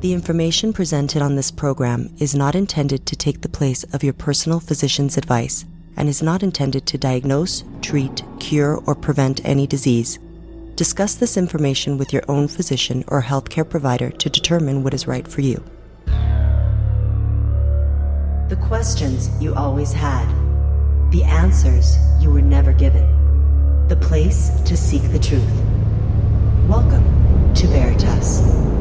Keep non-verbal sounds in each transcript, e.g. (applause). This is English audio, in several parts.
The information presented on this program is not intended to take the place of your personal physician's advice and is not intended to diagnose, treat, cure, or prevent any disease. Discuss this information with your own physician or healthcare provider to determine what is right for you. The questions you always had, the answers you were never given, the place to seek the truth. Welcome to Veritas.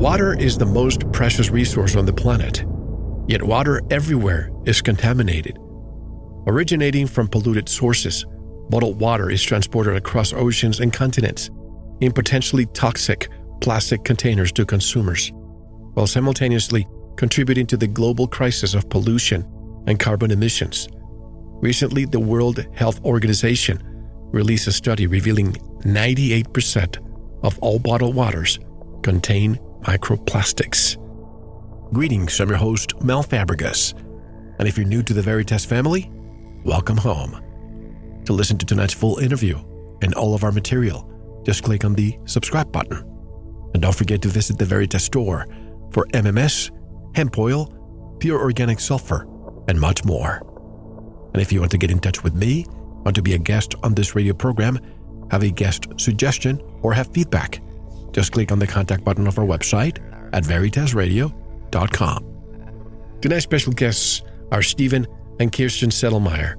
Water is the most precious resource on the planet, yet water everywhere is contaminated. Originating from polluted sources, bottled water is transported across oceans and continents in potentially toxic plastic containers to consumers, while simultaneously contributing to the global crisis of pollution and carbon emissions. Recently, the World Health Organization released a study revealing 98% of all bottled waters contain microplastics. Greetings, I'm your host, Mel Fabregas. And if you're new to the Veritas family, welcome home. To listen to tonight's full interview and all of our material, just click on the subscribe button. And don't forget to visit the Veritas store for MMS, hemp oil, pure organic sulfur, and much more. And if you want to get in touch with me, want to be a guest on this radio program, have a guest suggestion, or have feedback, just click on the contact button of our website at veritasradio.com. Tonight's special guests are Stephen and Kirsten Sedlmayr.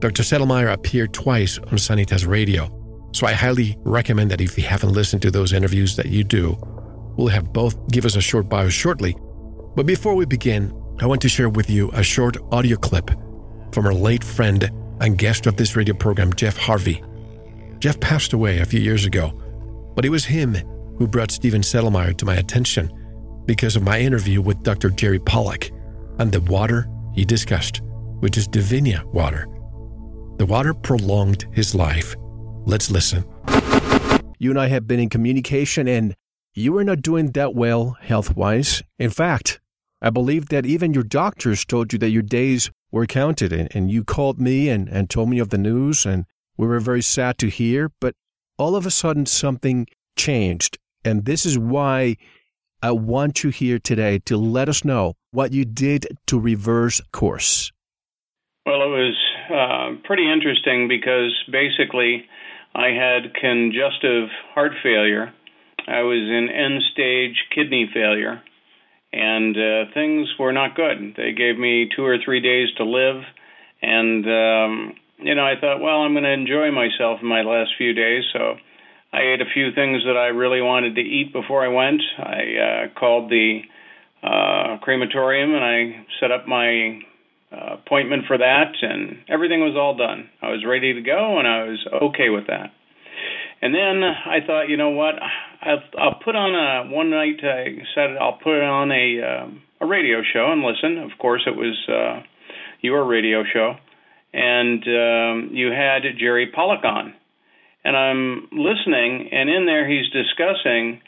Dr. Sedlmayr appeared twice on Sanitas Radio, so I highly recommend that if you haven't listened to those interviews that you do, we'll have both give us a short bio shortly. But before we begin, I want to share with you a short audio clip from our late friend and guest of this radio program, Jeff Harvey. Jeff passed away a few years ago, but it was him who brought Stephen Sedlmayr to my attention because of my interview with Dr. Jerry Pollack and the water he discussed, which is Divinia water. The water prolonged his life. Let's listen. You and I have been in communication, and you were not doing that well health wise. In fact, I believe that even your doctors told you that your days were counted, and, and you called me and, and told me of the news, and we were very sad to hear. But all of a sudden, something changed. And this is why I want you here today to let us know what you did to reverse course. Well, it was uh, pretty interesting because basically I had congestive heart failure. I was in end stage kidney failure and uh, things were not good. They gave me two or three days to live, and um, you know I thought, well, I'm going to enjoy myself in my last few days, so I ate a few things that I really wanted to eat before I went. I uh, called the uh, crematorium and I set up my uh, appointment for that, and everything was all done. I was ready to go, and I was okay with that. And then I thought, you know what? I'll, I'll put on a one night. I said I'll put it on a um, a radio show and listen. Of course, it was uh, your radio show, and um, you had Jerry Pollack on, and I'm listening, and in there he's discussing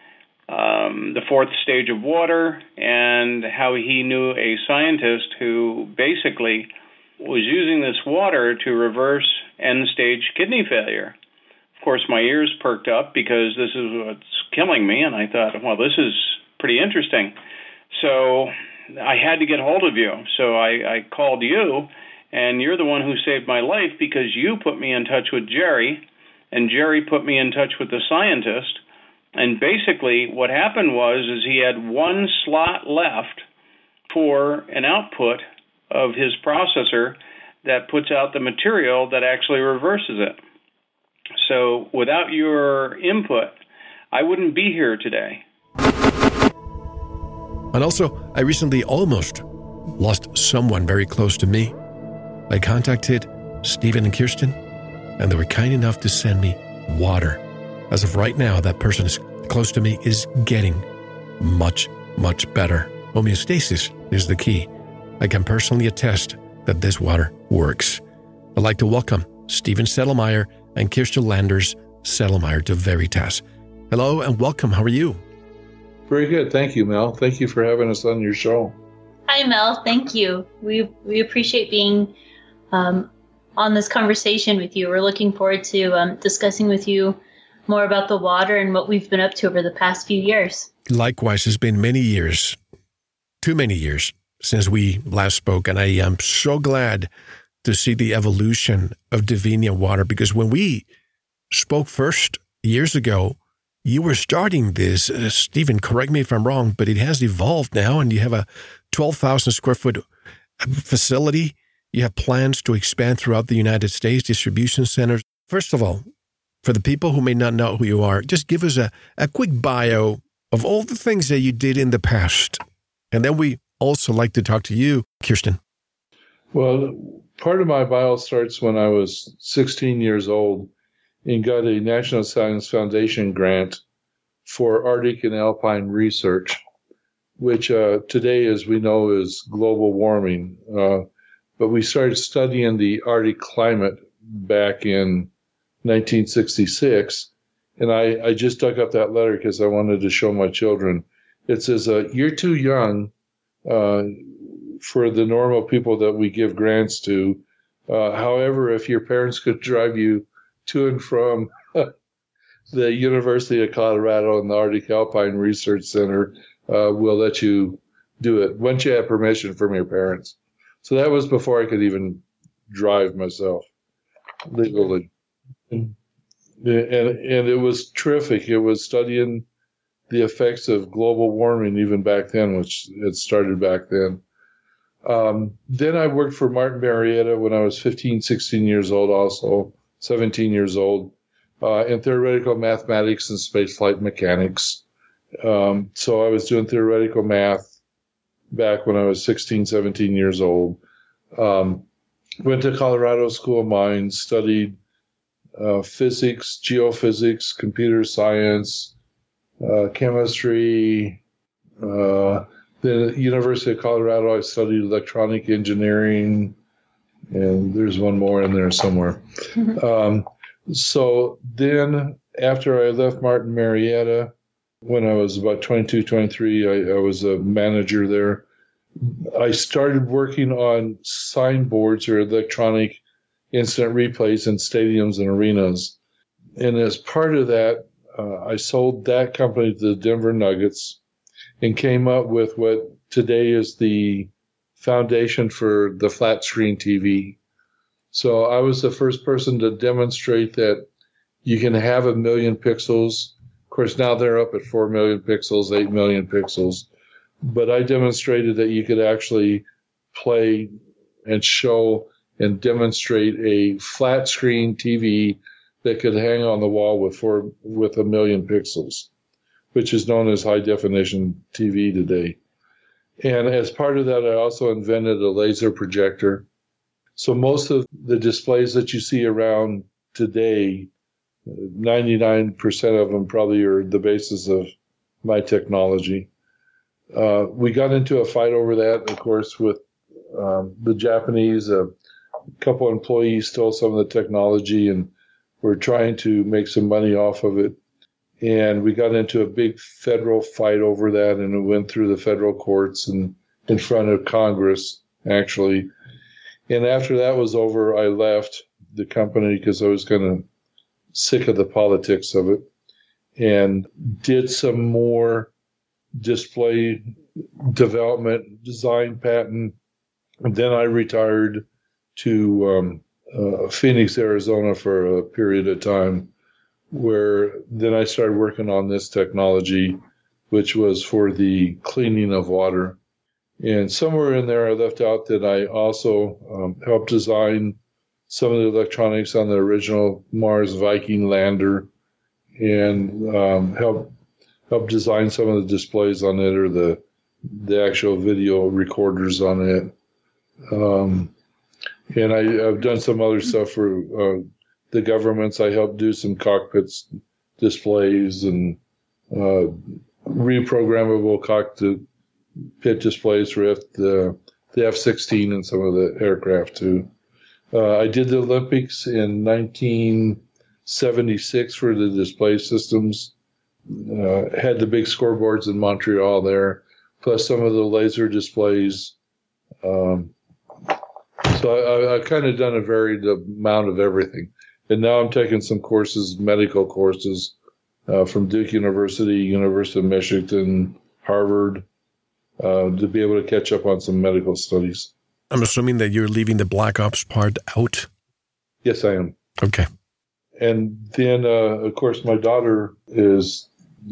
um, the fourth stage of water and how he knew a scientist who basically was using this water to reverse end stage kidney failure of course, my ears perked up because this is what's killing me, and I thought, well, this is pretty interesting. So I had to get hold of you. So I, I called you, and you're the one who saved my life because you put me in touch with Jerry, and Jerry put me in touch with the scientist. And basically, what happened was is he had one slot left for an output of his processor that puts out the material that actually reverses it. So without your input, I wouldn't be here today. And also, I recently almost lost someone very close to me. I contacted Stephen and Kirsten, and they were kind enough to send me water. As of right now, that person is close to me is getting much, much better. Homeostasis is the key. I can personally attest that this water works. I'd like to welcome Stephen Sedlmayr and Kirsten Landers Sedlmayr to Veritas. Hello and welcome. How are you? Very good. Thank you, Mel. Thank you for having us on your show. Hi, Mel. Thank you. We, we appreciate being um, on this conversation with you. We're looking forward to um, discussing with you more about the water and what we've been up to over the past few years. Likewise, it's been many years, too many years since we last spoke. And I am so glad to see the evolution of Divinia Water because when we spoke first years ago, you were starting this. Uh, Stephen, correct me if I'm wrong, but it has evolved now, and you have a 12,000 square foot uh, facility. You have plans to expand throughout the United States, distribution centers. First of all, for the people who may not know who you are, just give us a, a quick bio of all the things that you did in the past. And then we also like to talk to you, Kirsten. Well, part of my bio starts when I was 16 years old and got a National Science Foundation grant for Arctic and Alpine research, which uh, today, as we know, is global warming. Uh, but we started studying the Arctic climate back in 1966. And I, I just dug up that letter because I wanted to show my children. It says, uh, You're too young uh, for the normal people that we give grants to. Uh, however, if your parents could drive you to and from (laughs) the University of Colorado and the Arctic Alpine Research Center, uh, we'll let you do it once you have permission from your parents. So that was before I could even drive myself legally. And, and it was terrific. It was studying the effects of global warming even back then, which it started back then. Um, then I worked for Martin Marietta when I was 15, 16 years old, also 17 years old, uh, in theoretical mathematics and spaceflight mechanics. Um, so I was doing theoretical math back when I was 16, 17 years old. Um, went to Colorado School of Mines, studied uh, physics, geophysics, computer science, uh, chemistry. Uh, the University of Colorado, I studied electronic engineering, and there's one more in there somewhere. um, so then, after I left Martin Marietta, when I was about 22, 23, I, I was a manager there. I started working on signboards or electronic instant replays in stadiums and arenas. And as part of that, uh, I sold that company to the Denver Nuggets and came up with what today is the foundation for the flat screen TV. So I was the first person to demonstrate that you can have a million pixels. Course, now they're up at 4 million pixels, 8 million pixels. But I demonstrated that you could actually play and show and demonstrate a flat screen TV that could hang on the wall with four, with a million pixels, which is known as high definition TV today. And as part of that, I also invented a laser projector. So most of the displays that you see around today, 99% of them probably are the basis of my technology. Uh, we got into a fight over that, of course, with um, the Japanese. A couple employees stole some of the technology and were trying to make some money off of it. And we got into a big federal fight over that, and it went through the federal courts and in front of Congress, actually. And after that was over, I left the company because I was kind of sick of the politics of it and did some more display development, design patent. And then I retired to um, uh, Phoenix, Arizona for a period of time, where then I started working on this technology, which was for the cleaning of water. And somewhere in there, I left out that I also um, helped design some of the electronics on the original Mars Viking lander and um, help help design some of the displays on it or the the actual video recorders on it. Um, and I, have done some other stuff for uh, the governments. I helped do some cockpits displays and uh, reprogrammable cockpit displays for the the F-16 and some of the aircraft too. Uh, I did the Olympics in 1976 for the display systems. Uh, had the big scoreboards in Montreal there, plus some of the laser displays. Um, so I, have kind of done a varied amount of everything. And now I'm taking some courses, medical courses uh, from Duke University, University of Michigan, Harvard, uh, to be able to catch up on some medical studies. I'm assuming that you're leaving the Black Ops part out. Yes, I am. Okay. And then, uh, of course, my daughter is.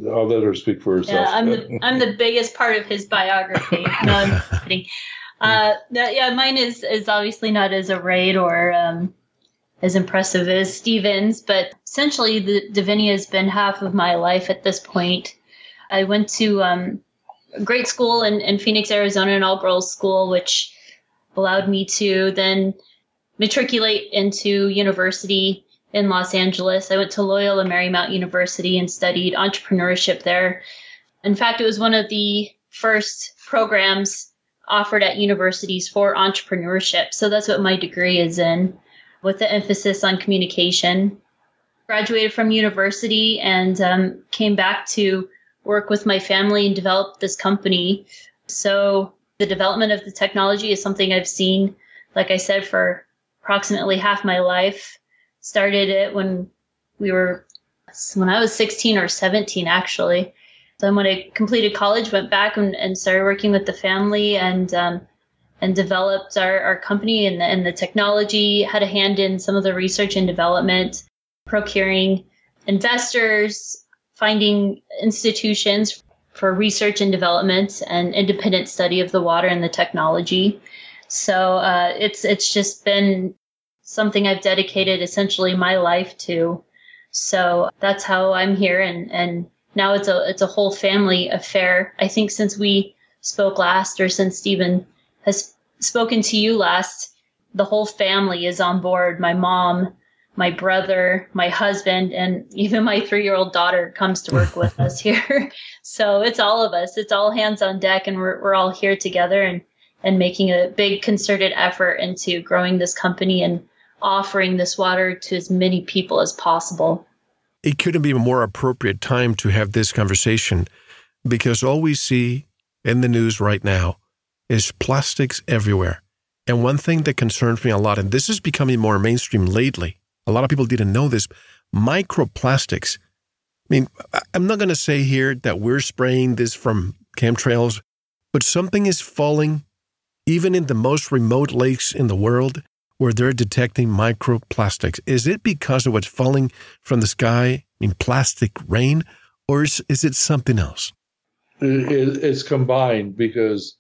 I'll let her speak for herself. Yeah, I'm the (laughs) I'm the biggest part of his biography. No, I'm (laughs) kidding. Uh, yeah, mine is is obviously not as arrayed or um, as impressive as Stephen's, but essentially, the Divinia has been half of my life at this point. I went to um, a great school in, in Phoenix, Arizona, an all girls school, which allowed me to then matriculate into university in Los Angeles. I went to Loyola Marymount University and studied entrepreneurship there. In fact, it was one of the first programs offered at universities for entrepreneurship. So that's what my degree is in, with the emphasis on communication. Graduated from university and um, came back to work with my family and develop this company. So the development of the technology is something I've seen, like I said, for approximately half my life started it when we were when I was 16 or 17 actually. Then when I completed college, went back and, and started working with the family and um, and developed our, our company and the, and the technology. Had a hand in some of the research and development, procuring investors, finding institutions for research and development and independent study of the water and the technology. So uh, it's it's just been something I've dedicated essentially my life to. So that's how I'm here and, and now it's a it's a whole family affair. I think since we spoke last or since Stephen has spoken to you last, the whole family is on board. My mom, my brother, my husband, and even my three year old daughter comes to work with (laughs) us here. (laughs) So it's all of us. It's all hands on deck and we're we're all here together and and making a big concerted effort into growing this company and offering this water to as many people as possible. It couldn't be a more appropriate time to have this conversation because all we see in the news right now is plastics everywhere. And one thing that concerns me a lot, and this is becoming more mainstream lately, a lot of people didn't know this microplastics. I mean, I'm not going to say here that we're spraying this from chemtrails, but something is falling even in the most remote lakes in the world where they're detecting microplastics? Is it because of what's falling from the sky in plastic rain, or is, is it something else? It's combined because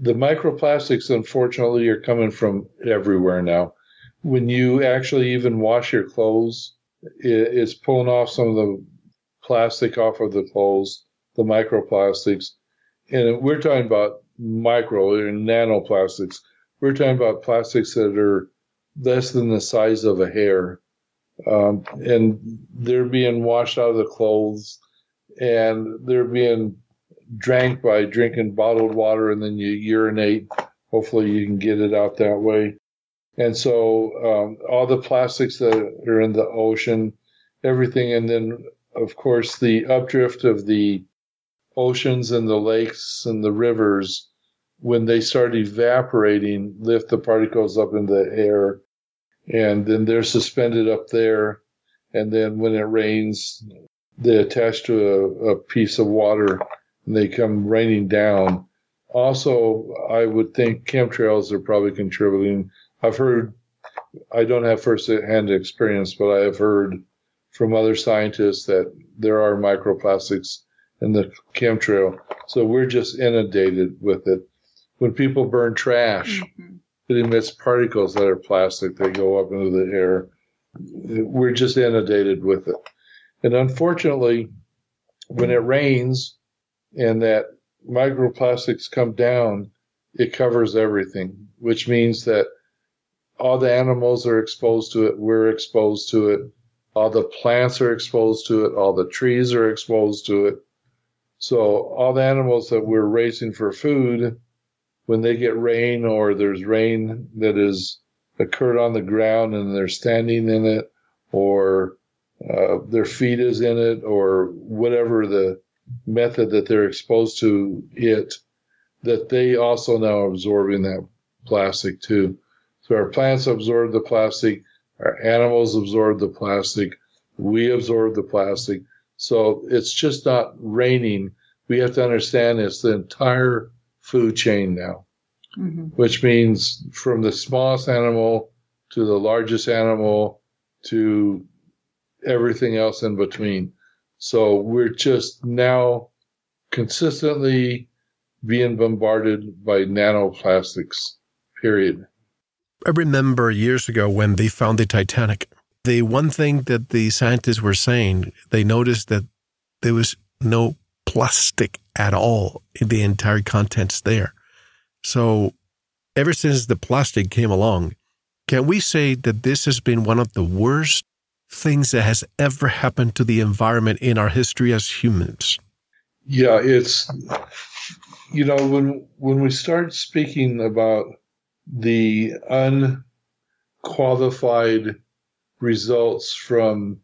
the microplastics, unfortunately, are coming from everywhere now. When you actually even wash your clothes, it's pulling off some of the plastic off of the clothes, the microplastics. And we're talking about micro or nanoplastics. We're talking about plastics that are less than the size of a hair. Um, and they're being washed out of the clothes and they're being drank by drinking bottled water and then you urinate. Hopefully, you can get it out that way. And so, um, all the plastics that are in the ocean, everything, and then, of course, the updrift of the oceans and the lakes and the rivers, when they start evaporating, lift the particles up in the air and then they're suspended up there. And then when it rains, they attach to a, a piece of water and they come raining down. Also, I would think chemtrails are probably contributing. I've heard, I don't have first-hand experience, but I have heard from other scientists that there are microplastics in the chemtrail. So we're just inundated with it. When people burn trash, mm-hmm it emits particles that are plastic that go up into the air. We're just inundated with it. And unfortunately, when it rains and that microplastics come down, it covers everything, which means that all the animals are exposed to it, we're exposed to it, all the plants are exposed to it, all the trees are exposed to it. So all the animals that we're raising for food when they get rain or there's rain that has occurred on the ground and they're standing in it or uh, their feet is in it or whatever the method that they're exposed to it, that they also now are absorbing that plastic too. So our plants absorb the plastic, our animals absorb the plastic, we absorb the plastic. So it's just not raining. We have to understand it's the entire food chain now, mm-hmm. which means from the smallest animal to the largest animal to everything else in between. So we're just now consistently being bombarded by nanoplastics, period. I remember years ago when they found the Titanic, the one thing that the scientists were saying, they noticed that there was no plastic at all in the entire contents there. So ever since the plastic came along, can we say that this has been one of the worst things that has ever happened to the environment in our history as humans? Yeah, it's you know when when we start speaking about the unqualified results from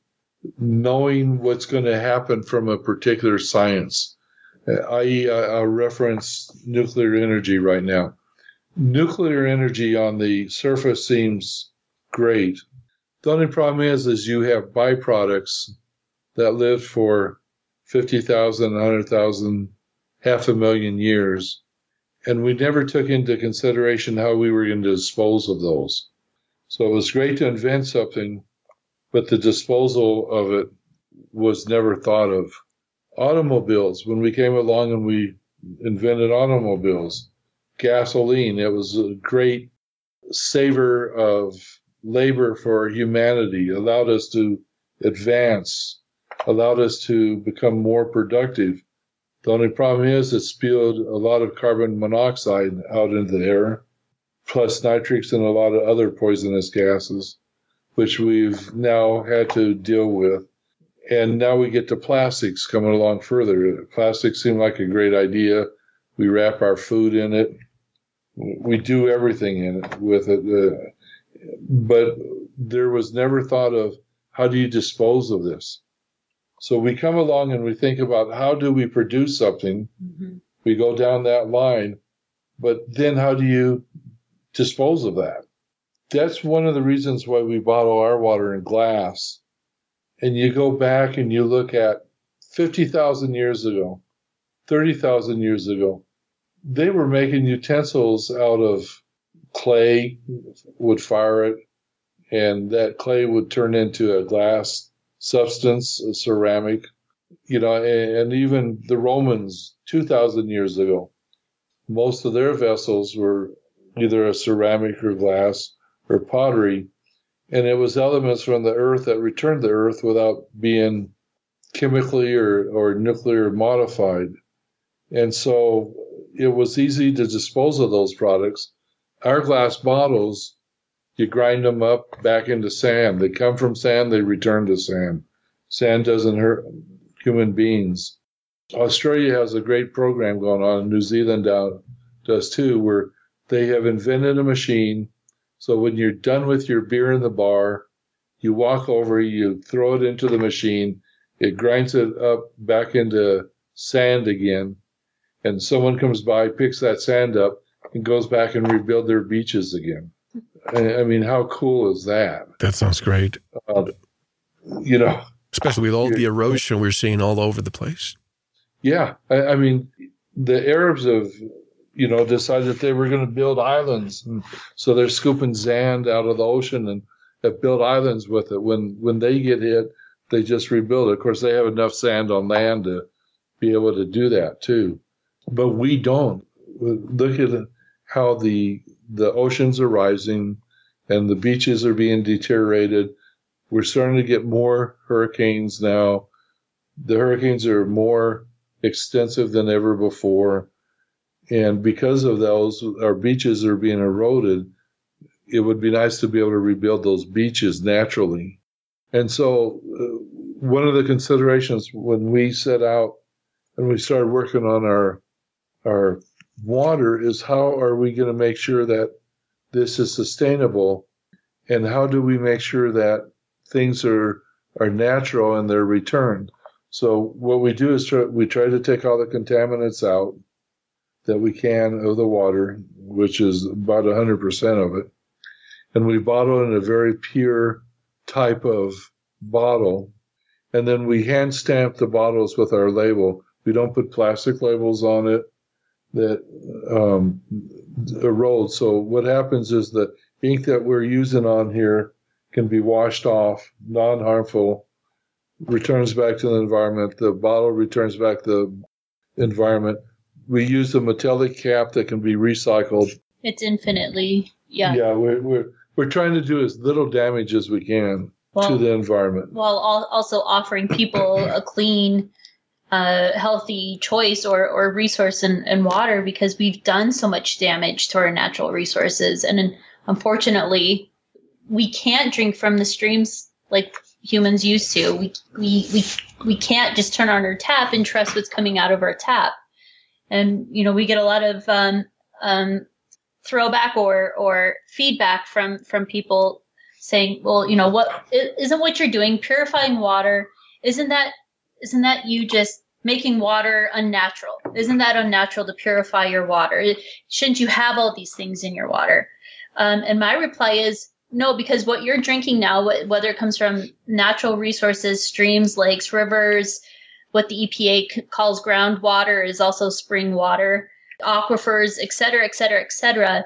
knowing what's going to happen from a particular science, uh, i.e., I'll reference nuclear energy right now. Nuclear energy on the surface seems great. The only problem is, is you have byproducts that live for 50,000, 100,000, half a million years. And we never took into consideration how we were going to dispose of those. So it was great to invent something, but the disposal of it was never thought of. Automobiles, when we came along and we invented automobiles, gasoline, it was a great saver of labor for humanity, allowed us to advance allowed us to become more productive. The only problem is it spewed a lot of carbon monoxide out into the air, plus nitrics and a lot of other poisonous gases, which we've now had to deal with. And now we get to plastics coming along further. Plastics seem like a great idea. We wrap our food in it. We do everything in it with it. Uh, but there was never thought of how do you dispose of this? So we come along and we think about how do we produce something? Mm-hmm. We go down that line, but then how do you dispose of that? That's one of the reasons why we bottle our water in glass. And you go back and you look at 50,000 years ago, 30,000 years ago, they were making utensils out of clay, would fire it, and that clay would turn into a glass substance, uh, ceramic, you know, and, even the Romans 2,000 years ago, most of their vessels were either a ceramic or glass or pottery, and it was elements from the earth that returned to the earth without being chemically or, or nuclear modified. And so it was easy to dispose of those products. Our glass bottles you grind them up back into sand. They come from sand, they return to sand. Sand doesn't hurt human beings. Australia has a great program going on, New Zealand does too, where they have invented a machine. So when you're done with your beer in the bar, you walk over, you throw it into the machine, it grinds it up back into sand again, and someone comes by, picks that sand up, and goes back and rebuild their beaches again. I mean, how cool is that? That sounds great. Uh, you know, especially with all the (laughs) erosion we're seeing all over the place. Yeah, I, I mean, the Arabs have, you know, decided that they were going to build islands, and so they're scooping sand out of the ocean and have built islands with it. When when they get hit, they just rebuild it. Of course, they have enough sand on land to be able to do that too, but we don't. Look at how the the oceans are rising and the beaches are being deteriorated. We're starting to get more hurricanes now. The hurricanes are more extensive than ever before. And because of those, our beaches are being eroded. It would be nice to be able to rebuild those beaches naturally. And so, uh, one of the considerations when we set out and we started working on our our water is how are we going to make sure that this is sustainable? And how do we make sure that things are are natural and they're returned so what we do is try, we try to take all the contaminants out that we can of the water which is about 100% of it. And we bottle in a very pure type of bottle. And then we hand stamp the bottles with our label. We don't put plastic labels on it that um, erode. So what happens is the ink that we're using on here can be washed off, non-harmful, returns back to the environment. The bottle returns back to the environment. We use a metallic cap that can be recycled. It's infinitely, yeah. Yeah, we're, we're, we're trying to do as little damage as we can well, to the environment. While also offering people a clean, uh, healthy choice or, or resource in, in water because we've done so much damage to our natural resources. And unfortunately, we can't drink from the streams like humans used to. We, we, we, we can't just turn on our tap and trust what's coming out of our tap. And, you know, we get a lot of, um, um, throwback or, or feedback from, from people saying, well, you know, what isn't what you're doing purifying water? Isn't that, isn't that you just making water unnatural? Isn't that unnatural to purify your water? Shouldn't you have all these things in your water? Um, and my reply is, no, because what you're drinking now, whether it comes from natural resources, streams, lakes, rivers, what the EPA calls groundwater is also spring water, aquifers, et cetera, et cetera, et cetera.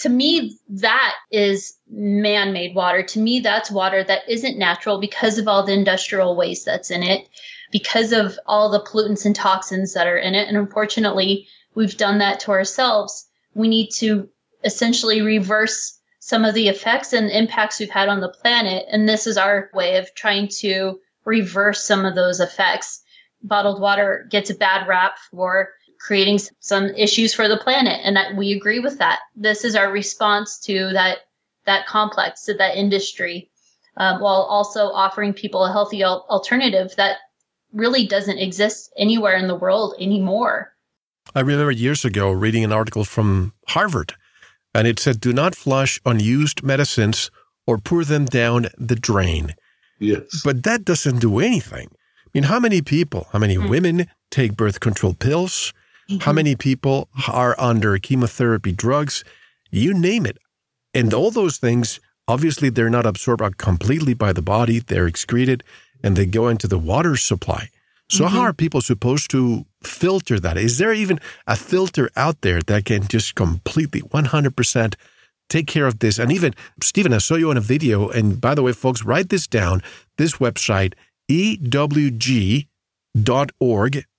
To me, that is man made water. To me, that's water that isn't natural because of all the industrial waste that's in it, because of all the pollutants and toxins that are in it. And unfortunately, we've done that to ourselves. We need to essentially reverse some of the effects and impacts we've had on the planet. And this is our way of trying to reverse some of those effects. Bottled water gets a bad rap for creating some issues for the planet. And that we agree with that. This is our response to that, that complex, to that industry, um, while also offering people a healthy al- alternative that really doesn't exist anywhere in the world anymore. I remember years ago reading an article from Harvard and it said, do not flush unused medicines or pour them down the drain. Yes. But that doesn't do anything. I mean, how many people, how many mm-hmm. women take birth control pills? Mm-hmm. How many people are under chemotherapy drugs? You name it. And all those things, obviously, they're not absorbed completely by the body, they're excreted and they go into the water supply. So, mm-hmm. how are people supposed to filter that? Is there even a filter out there that can just completely 100% take care of this? And even, Stephen, I saw you on a video. And by the way, folks, write this down this website, ewg.org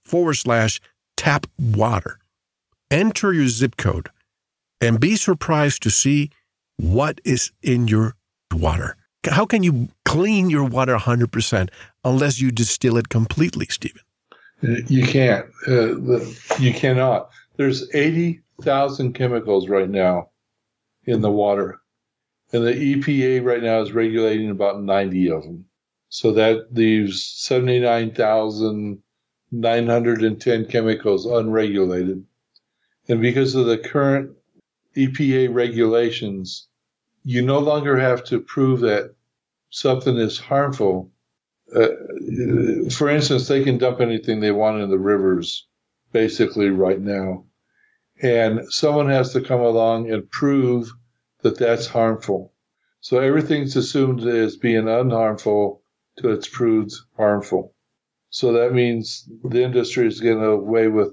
forward slash tap water. Enter your zip code and be surprised to see what is in your water. How can you clean your water 100% unless you distill it completely, Stephen? You can't. Uh, you cannot. There's 80,000 chemicals right now in the water. And the EPA right now is regulating about 90 of them. So that leaves 79,910 chemicals unregulated. And because of the current EPA regulations, you no longer have to prove that something is harmful. Uh, for instance, they can dump anything they want in the rivers basically right now. And someone has to come along and prove that that's harmful. So everything's assumed as being unharmful till it's proved harmful. So that means the industry is getting away with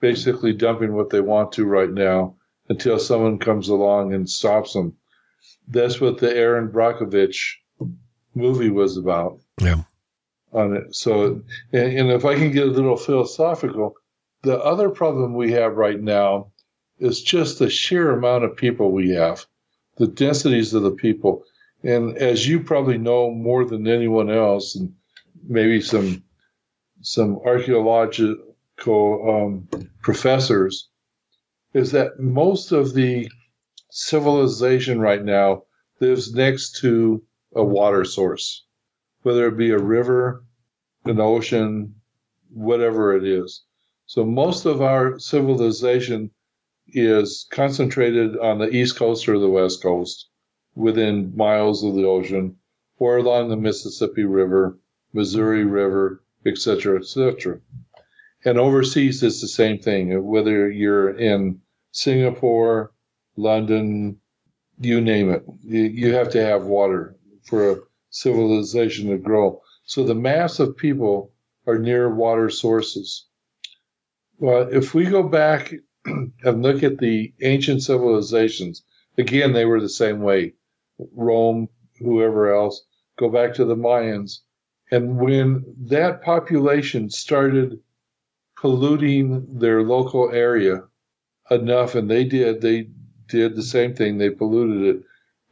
basically dumping what they want to right now until someone comes along and stops them. That's what the Erin Brockovich movie was about. Yeah. On it. So, and, and if I can get a little philosophical, the other problem we have right now is just the sheer amount of people we have, the densities of the people. And as you probably know more than anyone else, and maybe some some archaeological um, professors, is that most of the civilization right now lives next to a water source, whether it be a river, an ocean, whatever it is. So most of our civilization is concentrated on the east coast or the west coast, within miles of the ocean, or along the Mississippi River, Missouri River, etc., etc. And overseas, it's the same thing. Whether you're in Singapore, London, you name it, you, you have to have water for a civilization to grow. So the mass of people are near water sources. Well, if we go back (clears throat) and look at the ancient civilizations, again, they were the same way. Rome, whoever else, go back to the Mayans. And when that population started polluting their local area enough, and they did, they did the same thing, they polluted it,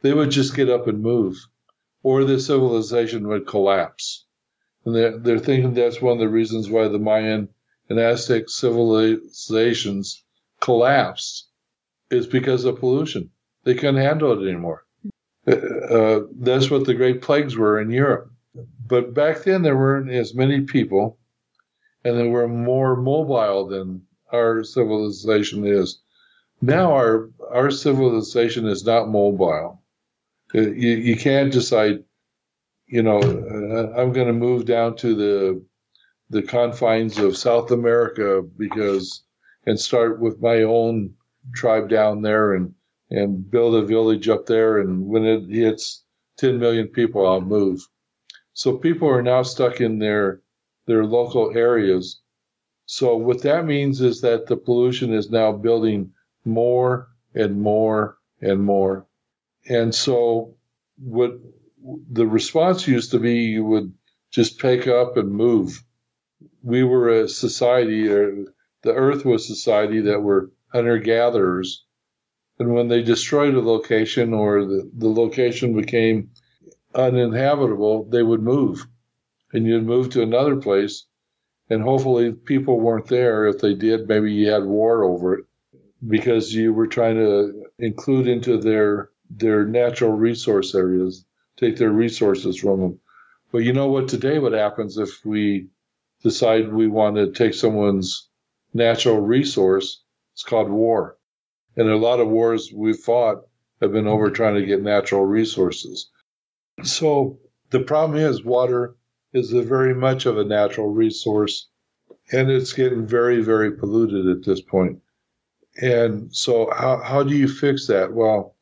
they would just get up and move, or the civilization would collapse. And they're, they're thinking that's one of the reasons why the Mayan and Aztec civilizations collapsed, is because of pollution. They couldn't handle it anymore. Uh, uh, that's what the Great Plagues were in Europe. But back then, there weren't as many people, and they were more mobile than our civilization is. Now, our our civilization is not mobile. Uh, you, you can't decide, you know, uh, I'm going to move down to the the confines of South America because and start with my own tribe down there and and build a village up there. And when it hits 10 million people, I'll move. So people are now stuck in their their local areas. So what that means is that the pollution is now building more and more and more. And so what the response used to be you would just pick up and move. We were a society, or the earth was a society that were hunter gatherers and when they destroyed a location or the, the location became uninhabitable, they would move. And you'd move to another place. And hopefully people weren't there. If they did, maybe you had war over it because you were trying to include into their their natural resource areas, take their resources from them. But you know what today what happens if we decide we want to take someone's natural resource? It's called war. And a lot of wars we've fought have been over trying to get natural resources. So the problem is water is a very much of a natural resource and it's getting very, very polluted at this point. And so how, how do you fix that? Well,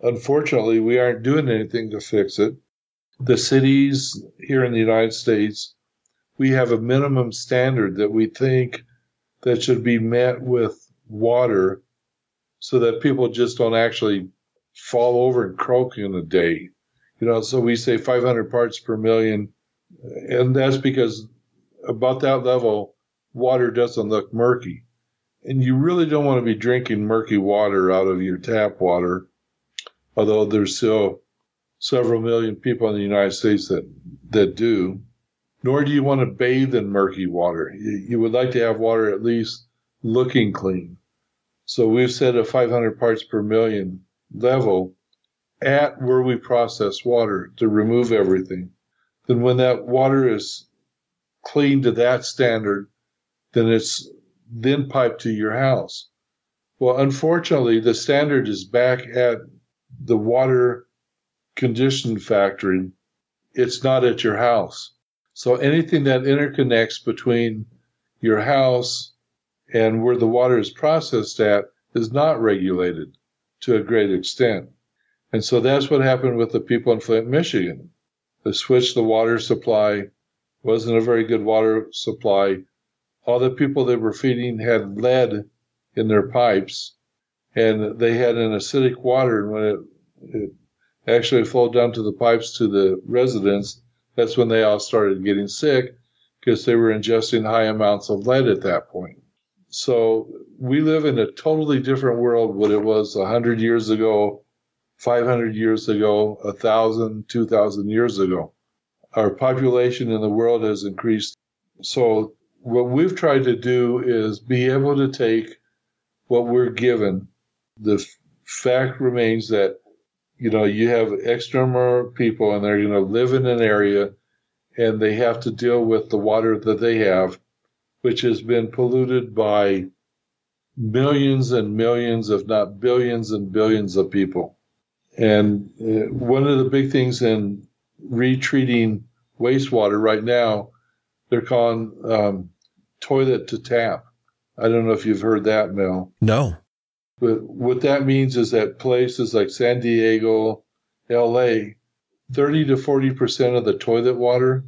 unfortunately, we aren't doing anything to fix it. The cities here in the United States, we have a minimum standard that we think that should be met with water so that people just don't actually fall over and croak in a day. You know, so we say 500 parts per million, and that's because about that level, water doesn't look murky. And you really don't want to be drinking murky water out of your tap water, although there's still several million people in the United States that, that do. Nor do you want to bathe in murky water. You, you would like to have water at least looking clean. So we've set a 500 parts per million level at where we process water to remove everything. Then when that water is clean to that standard, then it's then piped to your house. Well, unfortunately, the standard is back at the water condition factory. It's not at your house. So anything that interconnects between your house and where the water is processed at is not regulated to a great extent. And so that's what happened with the people in Flint, Michigan. They switched the water supply, wasn't a very good water supply. All the people they were feeding had lead in their pipes, and they had an acidic water. And when it, it actually flowed down to the pipes to the residents, that's when they all started getting sick because they were ingesting high amounts of lead at that point. So we live in a totally different world what it was 100 years ago, 500 years ago, 1,000, 2,000 years ago. Our population in the world has increased. So what we've tried to do is be able to take what we're given. The f- fact remains that, you know, you have extra more people and they're going to live in an area and they have to deal with the water that they have which has been polluted by millions and millions, if not billions and billions of people. And uh, one of the big things in retreating wastewater right now, they're calling um, toilet to tap. I don't know if you've heard that, Mel. No. But what that means is that places like San Diego, LA, 30 to 40% of the toilet water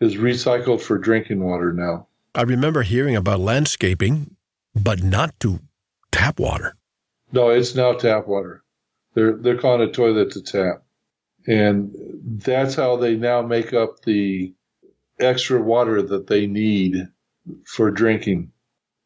is recycled for drinking water now. I remember hearing about landscaping, but not to tap water. No, it's now tap water. They're they're calling it toilet to tap, and that's how they now make up the extra water that they need for drinking.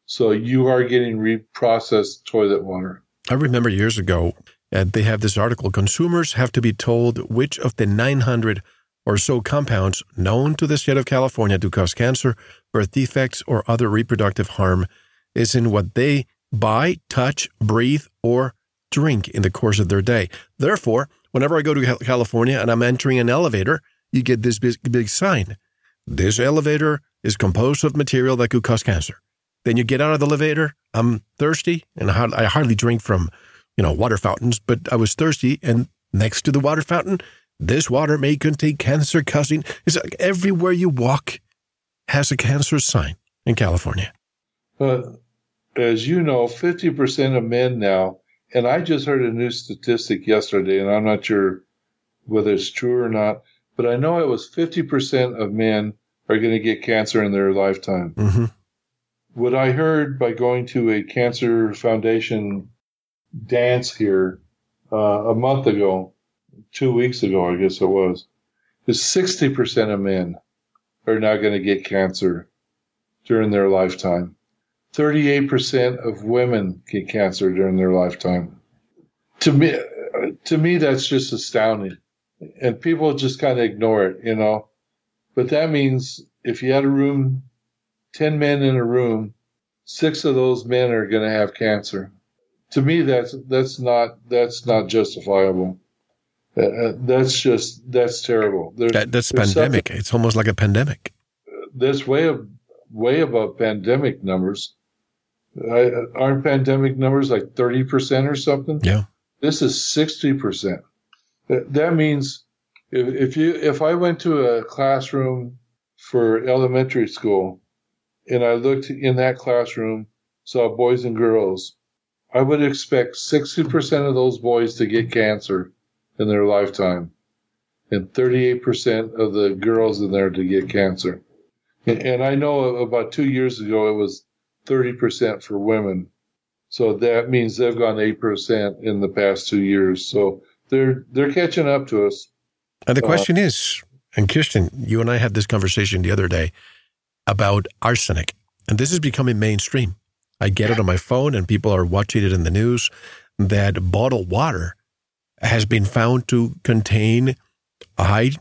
So you are getting reprocessed toilet water. I remember years ago, uh, they have this article consumers have to be told which of the 900 or so compounds known to the state of California to cause cancer, birth defects, or other reproductive harm is in what they buy, touch, breathe, or drink in the course of their day. Therefore, whenever I go to California and I'm entering an elevator, you get this big, big sign. This elevator is composed of material that could cause cancer. Then you get out of the elevator. I'm thirsty, and I hardly drink from, you know, water fountains, but I was thirsty, and next to the water fountain, this water may contain cancer causing. It's like everywhere you walk has a cancer sign in California. But as you know, 50% of men now, and I just heard a new statistic yesterday, and I'm not sure whether it's true or not, but I know it was 50% of men are going to get cancer in their lifetime. Mm-hmm what I heard by going to a Cancer Foundation dance here uh, a month ago, two weeks ago, I guess it was, is 60% of men are now going to get cancer during their lifetime. 38% of women get cancer during their lifetime. To me, to me, that's just astounding. And people just kind of ignore it, you know. But that means if you had a room 10 men in a room, six of those men are going to have cancer. To me, that's that's not that's not justifiable. Uh, uh that's just that's terrible. There's, that, that's pandemic. It's almost like a pandemic. That's way of, way above pandemic numbers. I, aren't pandemic numbers like thirty percent or something? Yeah. This is sixty percent. That, that means if, if you if I went to a classroom for elementary school and I looked in that classroom, saw boys and girls, I would expect 60% of those boys to get cancer in their lifetime and 38% of the girls in there to get cancer. And I know about two years ago it was 30% for women. So that means they've gone 8% in the past two years. So they're they're catching up to us. And the question uh, is, and Kirsten, you and I had this conversation the other day about arsenic. And this is becoming mainstream. I get it on my phone, and people are watching it in the news that bottled water has been found to contain a high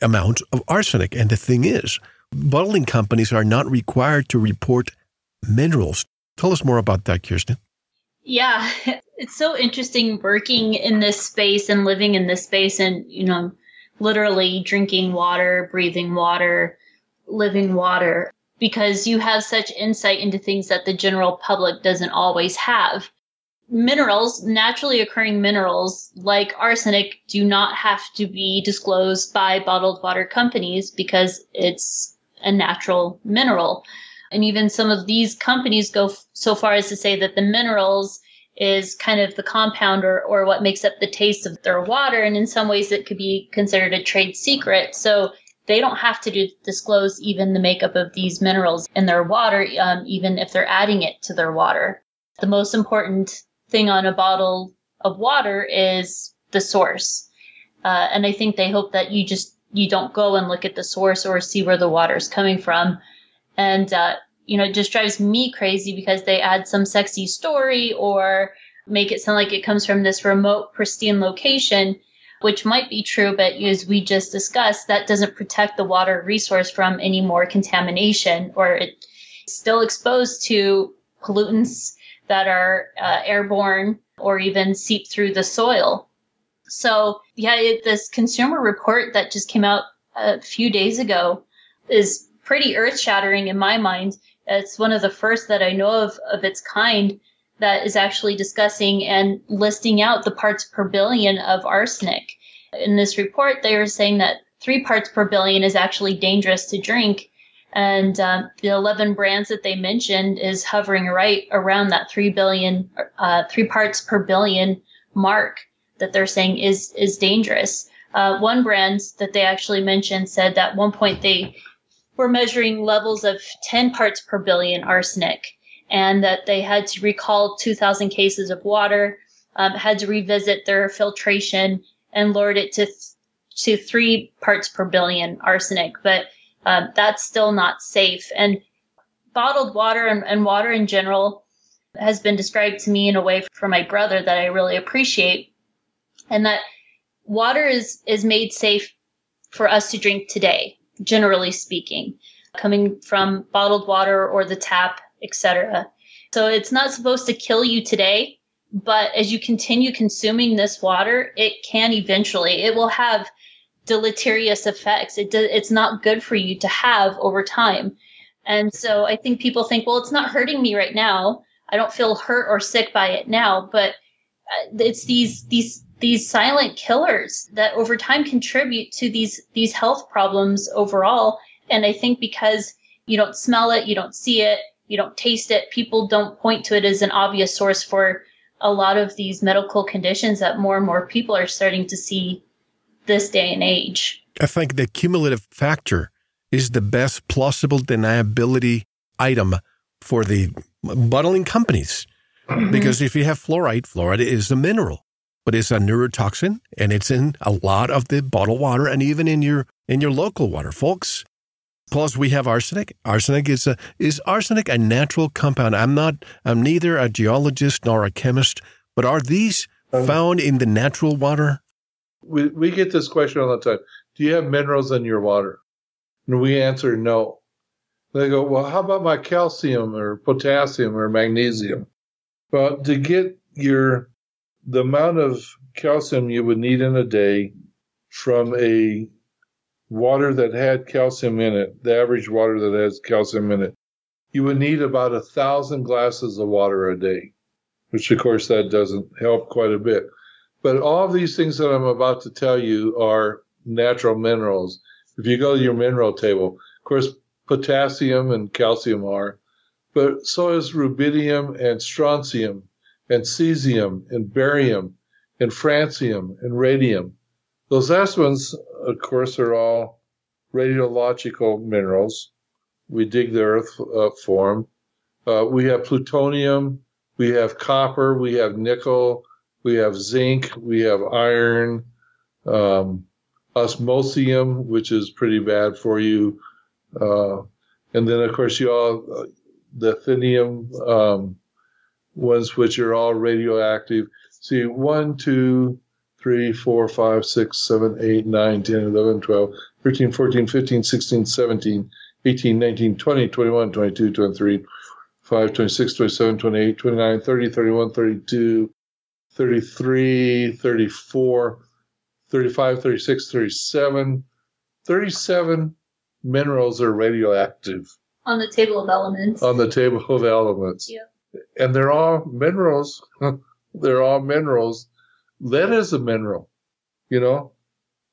amount of arsenic. And the thing is, bottling companies are not required to report minerals. Tell us more about that, Kirsten. Yeah, (laughs) it's so interesting working in this space and living in this space and, you know, literally drinking water, breathing water, living water because you have such insight into things that the general public doesn't always have. Minerals, naturally occurring minerals like arsenic, do not have to be disclosed by bottled water companies because it's a natural mineral. And even some of these companies go f- so far as to say that the minerals is kind of the compound or, or what makes up the taste of their water. And in some ways, it could be considered a trade secret. So they don't have to do, disclose even the makeup of these minerals in their water, um, even if they're adding it to their water. The most important thing on a bottle of water is the source. Uh, and I think they hope that you just you don't go and look at the source or see where the water is coming from. And uh, you know, it just drives me crazy because they add some sexy story or make it sound like it comes from this remote, pristine location which might be true, but as we just discussed, that doesn't protect the water resource from any more contamination or it's still exposed to pollutants that are uh, airborne or even seep through the soil. So, yeah, it, this consumer report that just came out a few days ago is pretty earth shattering in my mind. It's one of the first that I know of of its kind that is actually discussing and listing out the parts per billion of arsenic. In this report, they were saying that three parts per billion is actually dangerous to drink. And uh, the 11 brands that they mentioned is hovering right around that 3 billion, uh, three parts per billion mark that they're saying is, is dangerous. Uh, one brand that they actually mentioned said that one point they were measuring levels of 10 parts per billion arsenic and that they had to recall 2,000 cases of water, um, had to revisit their filtration and lowered it to to three parts per billion arsenic. But um, that's still not safe. And bottled water and, and water in general has been described to me in a way from my brother that I really appreciate, and that water is is made safe for us to drink today, generally speaking, coming from bottled water or the tap, etc. So it's not supposed to kill you today, but as you continue consuming this water, it can eventually it will have deleterious effects. It do, it's not good for you to have over time. And so I think people think, well, it's not hurting me right now. I don't feel hurt or sick by it now, but uh, it's these these these silent killers that over time contribute to these these health problems overall. And I think because you don't smell it, you don't see it, you don't taste it, people don't point to it as an obvious source for a lot of these medical conditions that more and more people are starting to see this day and age. I think the cumulative factor is the best plausible deniability item for the bottling companies. Mm-hmm. Because if you have fluoride, fluoride is a mineral, but it's a neurotoxin and it's in a lot of the bottled water and even in your in your local water, folks. Plus we have arsenic. Arsenic is a is arsenic a natural compound? I'm not I'm neither a geologist nor a chemist, but are these um, found in the natural water? we, we get this question all the time. Do you have minerals in your water? And we answer no. They go, well, how about my calcium or potassium or magnesium? Well, to get your the amount of calcium you would need in a day from a water that had calcium in it, the average water that has calcium in it, you would need about a thousand glasses of water a day, which of course that doesn't help quite a bit. But all of these things that I'm about to tell you are natural minerals. If you go to your mineral table, of course, potassium and calcium are, but so is rubidium and strontium and cesium and barium and francium and radium. Those last ones, of course, are all radiological minerals. We dig the earth uh, for them. Uh, we have plutonium, we have copper, we have nickel, we have zinc, we have iron, um, osmosium, which is pretty bad for you. Uh, and then, of course, you all, uh, the thinnium um, ones, which are all radioactive. See, 1, 2, 3, 4, 5, 6, 7, 8, 9, 10, 11, 12, 13, 14, 15, 16, 17, 18, 19, 20, 21, 22, 23, 5, 26, 27, 28, 29, 30, 31, 32, 33, 34, 35, 36, 37. 37 minerals are radioactive. On the table of elements. On the table of elements. Yeah. And they're all minerals. (laughs) they're all minerals. Lead is a mineral, you know.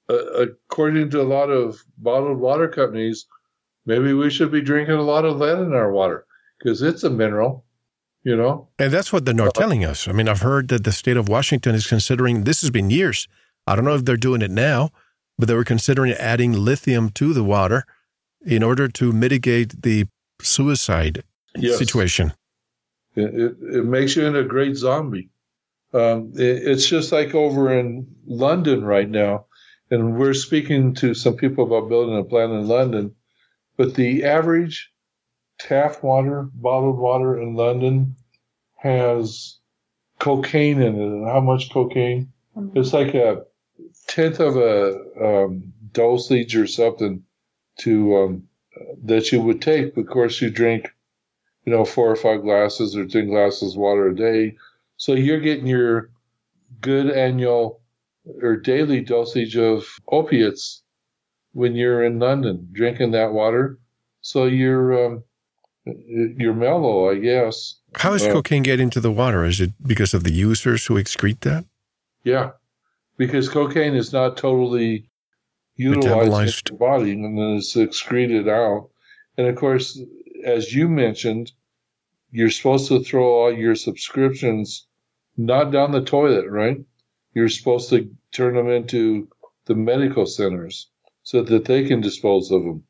Uh, according to a lot of bottled water companies, maybe we should be drinking a lot of lead in our water because it's a mineral you know? And that's what they're not uh, telling us. I mean, I've heard that the state of Washington is considering, this has been years. I don't know if they're doing it now, but they were considering adding lithium to the water in order to mitigate the suicide yes. situation. It, it, it, makes you into a great zombie. Um, it, it's just like over in London right now, and we're speaking to some people about building a plant in London, but the average tap water, bottled water in London has cocaine in it. And how much cocaine? Mm-hmm. It's like a tenth of a um, dosage or something to um, that you would take. Of course, you drink, you know, four or five glasses or ten glasses of water a day, so you're getting your good annual or daily dosage of opiates when you're in London drinking that water. So you're um, you're mellow, I guess. How does uh, cocaine get into the water? Is it because of the users who excrete that? Yeah, because cocaine is not totally utilized in the body and then it's excreted out. And of course, as you mentioned, you're supposed to throw all your subscriptions not down the toilet, right? You're supposed to turn them into the medical centers so that they can dispose of them.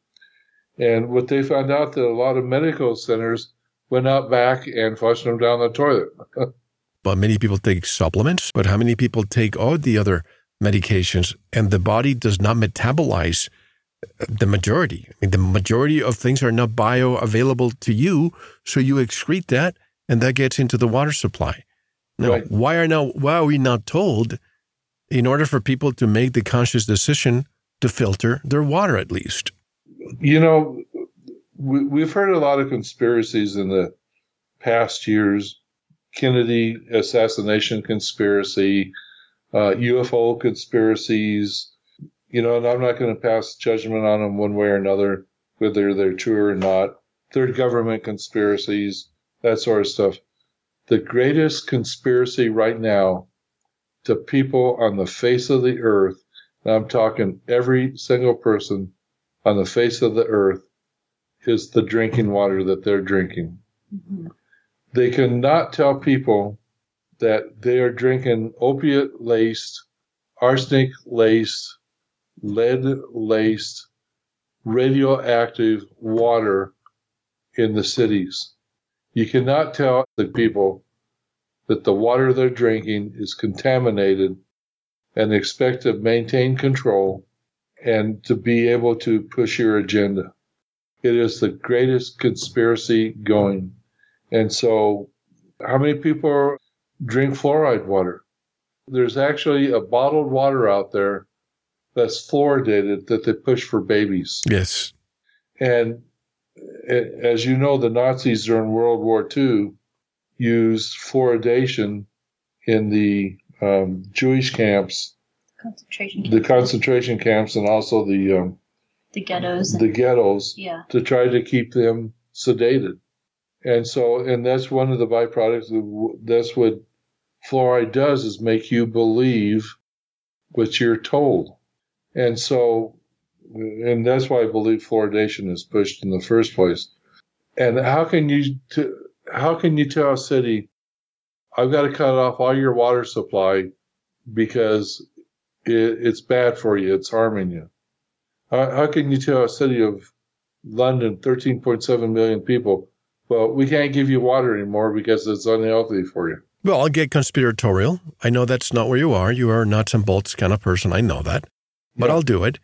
And what they found out that a lot of medical centers went out back and flushed them down the toilet. (laughs) but many people take supplements. But how many people take all the other medications and the body does not metabolize the majority? I mean, the majority of things are not bioavailable to you, so you excrete that, and that gets into the water supply. Now, right. why are now why are we not told, in order for people to make the conscious decision to filter their water at least? You know, we, we've heard a lot of conspiracies in the past years Kennedy assassination conspiracy, uh, UFO conspiracies, you know, and I'm not going to pass judgment on them one way or another, whether they're true or not. Third government conspiracies, that sort of stuff. The greatest conspiracy right now to people on the face of the earth, and I'm talking every single person on the face of the earth, is the drinking water that they're drinking. Mm-hmm. They cannot tell people that they are drinking opiate laced, arsenic laced, lead laced, radioactive water in the cities. You cannot tell the people that the water they're drinking is contaminated and expect to maintain control and to be able to push your agenda. It is the greatest conspiracy going. And so, how many people drink fluoride water? There's actually a bottled water out there that's fluoridated that they push for babies. Yes. And as you know, the Nazis during World War II used fluoridation in the um, Jewish camps, concentration camps. the concentration camps, and also the um, the ghettos, the ghettos, yeah, to try to keep them sedated. And so, and that's one of the byproducts. That's what fluoride does is make you believe what you're told. And so, and that's why I believe fluoridation is pushed in the first place. And how can you, t- how can you tell a city, I've got to cut off all your water supply because it, it's bad for you, it's harming you? How, how can you tell a city of London, 13.7 million people, well, we can't give you water anymore because it's unhealthy for you. Well, I'll get conspiratorial. I know that's not where you are. You are a nuts and bolts kind of person. I know that, but yeah. I'll do it.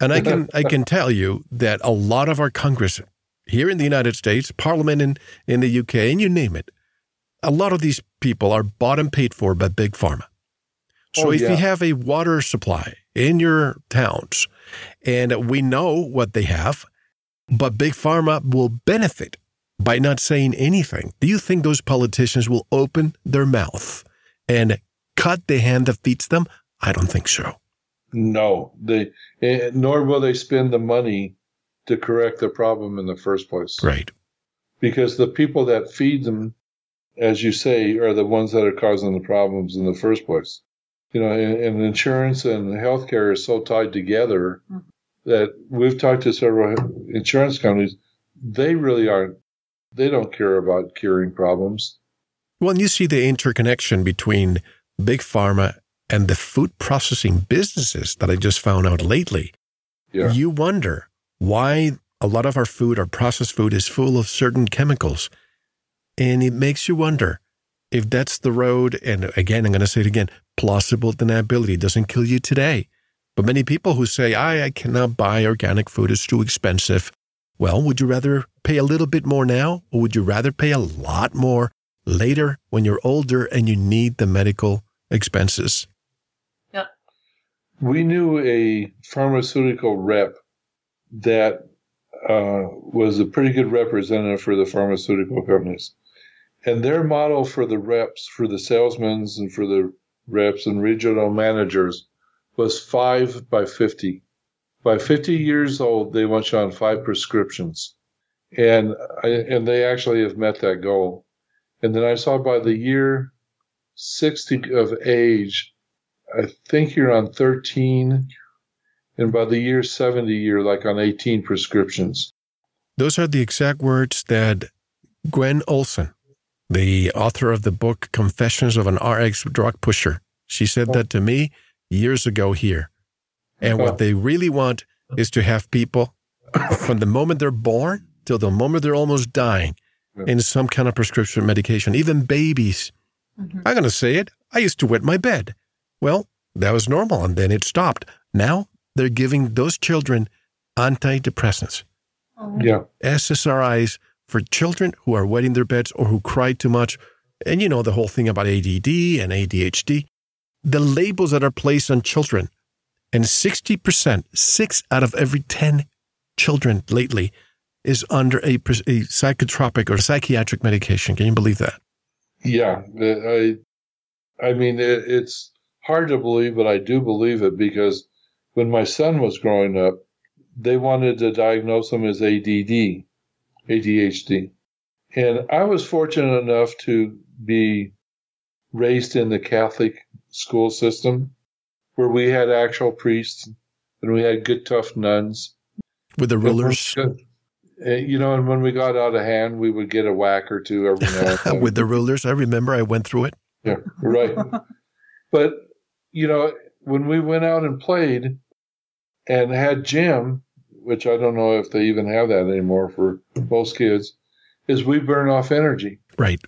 And I uh, can I can tell you that a lot of our Congress here in the United States, Parliament in, in the UK, and you name it, a lot of these people are bought and paid for by big pharma. So oh, if yeah. you have a water supply in your towns, and we know what they have, but big pharma will benefit by not saying anything. Do you think those politicians will open their mouth and cut the hand that feeds them? I don't think so. No, they eh, nor will they spend the money to correct the problem in the first place. Right. Because the people that feed them, as you say, are the ones that are causing the problems in the first place. You know, and, and insurance and healthcare are so tied together mm-hmm. that we've talked to several insurance companies. They really aren't they don't care about curing problems. Well, you see the interconnection between big pharma and the food processing businesses that I just found out lately. Yeah. You wonder why a lot of our food, our processed food, is full of certain chemicals. And it makes you wonder if that's the road. And again, I'm going to say it again plausible deniability doesn't kill you today. But many people who say, I, I cannot buy organic food, it's too expensive. Well, would you rather pay a little bit more now, or would you rather pay a lot more later when you're older and you need the medical expenses? We knew a pharmaceutical rep that uh, was a pretty good representative for the pharmaceutical companies. And their model for the reps, for the salesmen and for the reps and regional managers was five by 50. By 50 years old, they want you on five prescriptions. And, I, and they actually have met that goal. And then I saw by the year 60 of age, I think you're on 13. And by the year 70, you're like on 18 prescriptions. Those are the exact words that Gwen Olsen, the author of the book Confessions of an RX Drug Pusher, she said that to me years ago here. And what they really want is to have people (laughs) from the moment they're born till the moment they're almost dying in some kind of prescription medication. Even babies. Mhm. I'm going to say it. I used to wet my bed. Well, that was normal, and then it stopped. Now they're giving those children antidepressants, Oh. Yeah. SSRIs for children who are wetting their beds or who cry too much. And you know the whole thing about ADD and ADHD. The labels that are placed on children, and 60%, six out of every 10 children lately is under a, a psychotropic or psychiatric medication. Can you believe that? Yeah, I, I mean, it, it's hard to believe, but I do believe it because when my son was growing up, they wanted to diagnose him as ADD, ADHD, and I was fortunate enough to be raised in the Catholic school system, where we had actual priests and we had good tough nuns. With the rulers, Uh, You know, and when we got out of hand, we would get a whack or two every now and (laughs) then. with the rulers, I remember I went through it. Yeah, right. (laughs) but you know, when we went out and played and had gym, which I don't know if they even have that anymore for most kids, is we burn off energy. Right.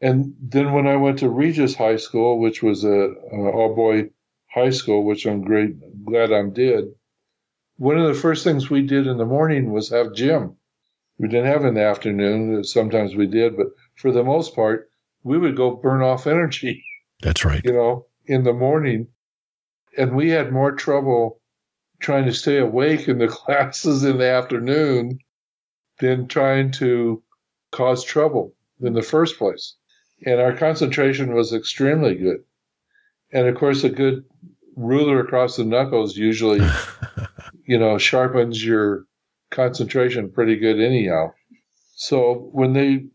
And then when I went to Regis High School, which was a, a all boy high school, which I'm great glad I'm did, one of the first things we did in the morning was have gym. We didn't have in the afternoon. Sometimes we did, but for the most part, we would go burn off energy That's right. (laughs) you know, in the morning. And we had more trouble trying to stay awake in the (laughs) classes in the afternoon than trying to cause trouble in the first place. And our concentration was extremely good. And of course, a good ruler across the knuckles usually, (laughs) you know, sharpens your concentration pretty good anyhow. So when they,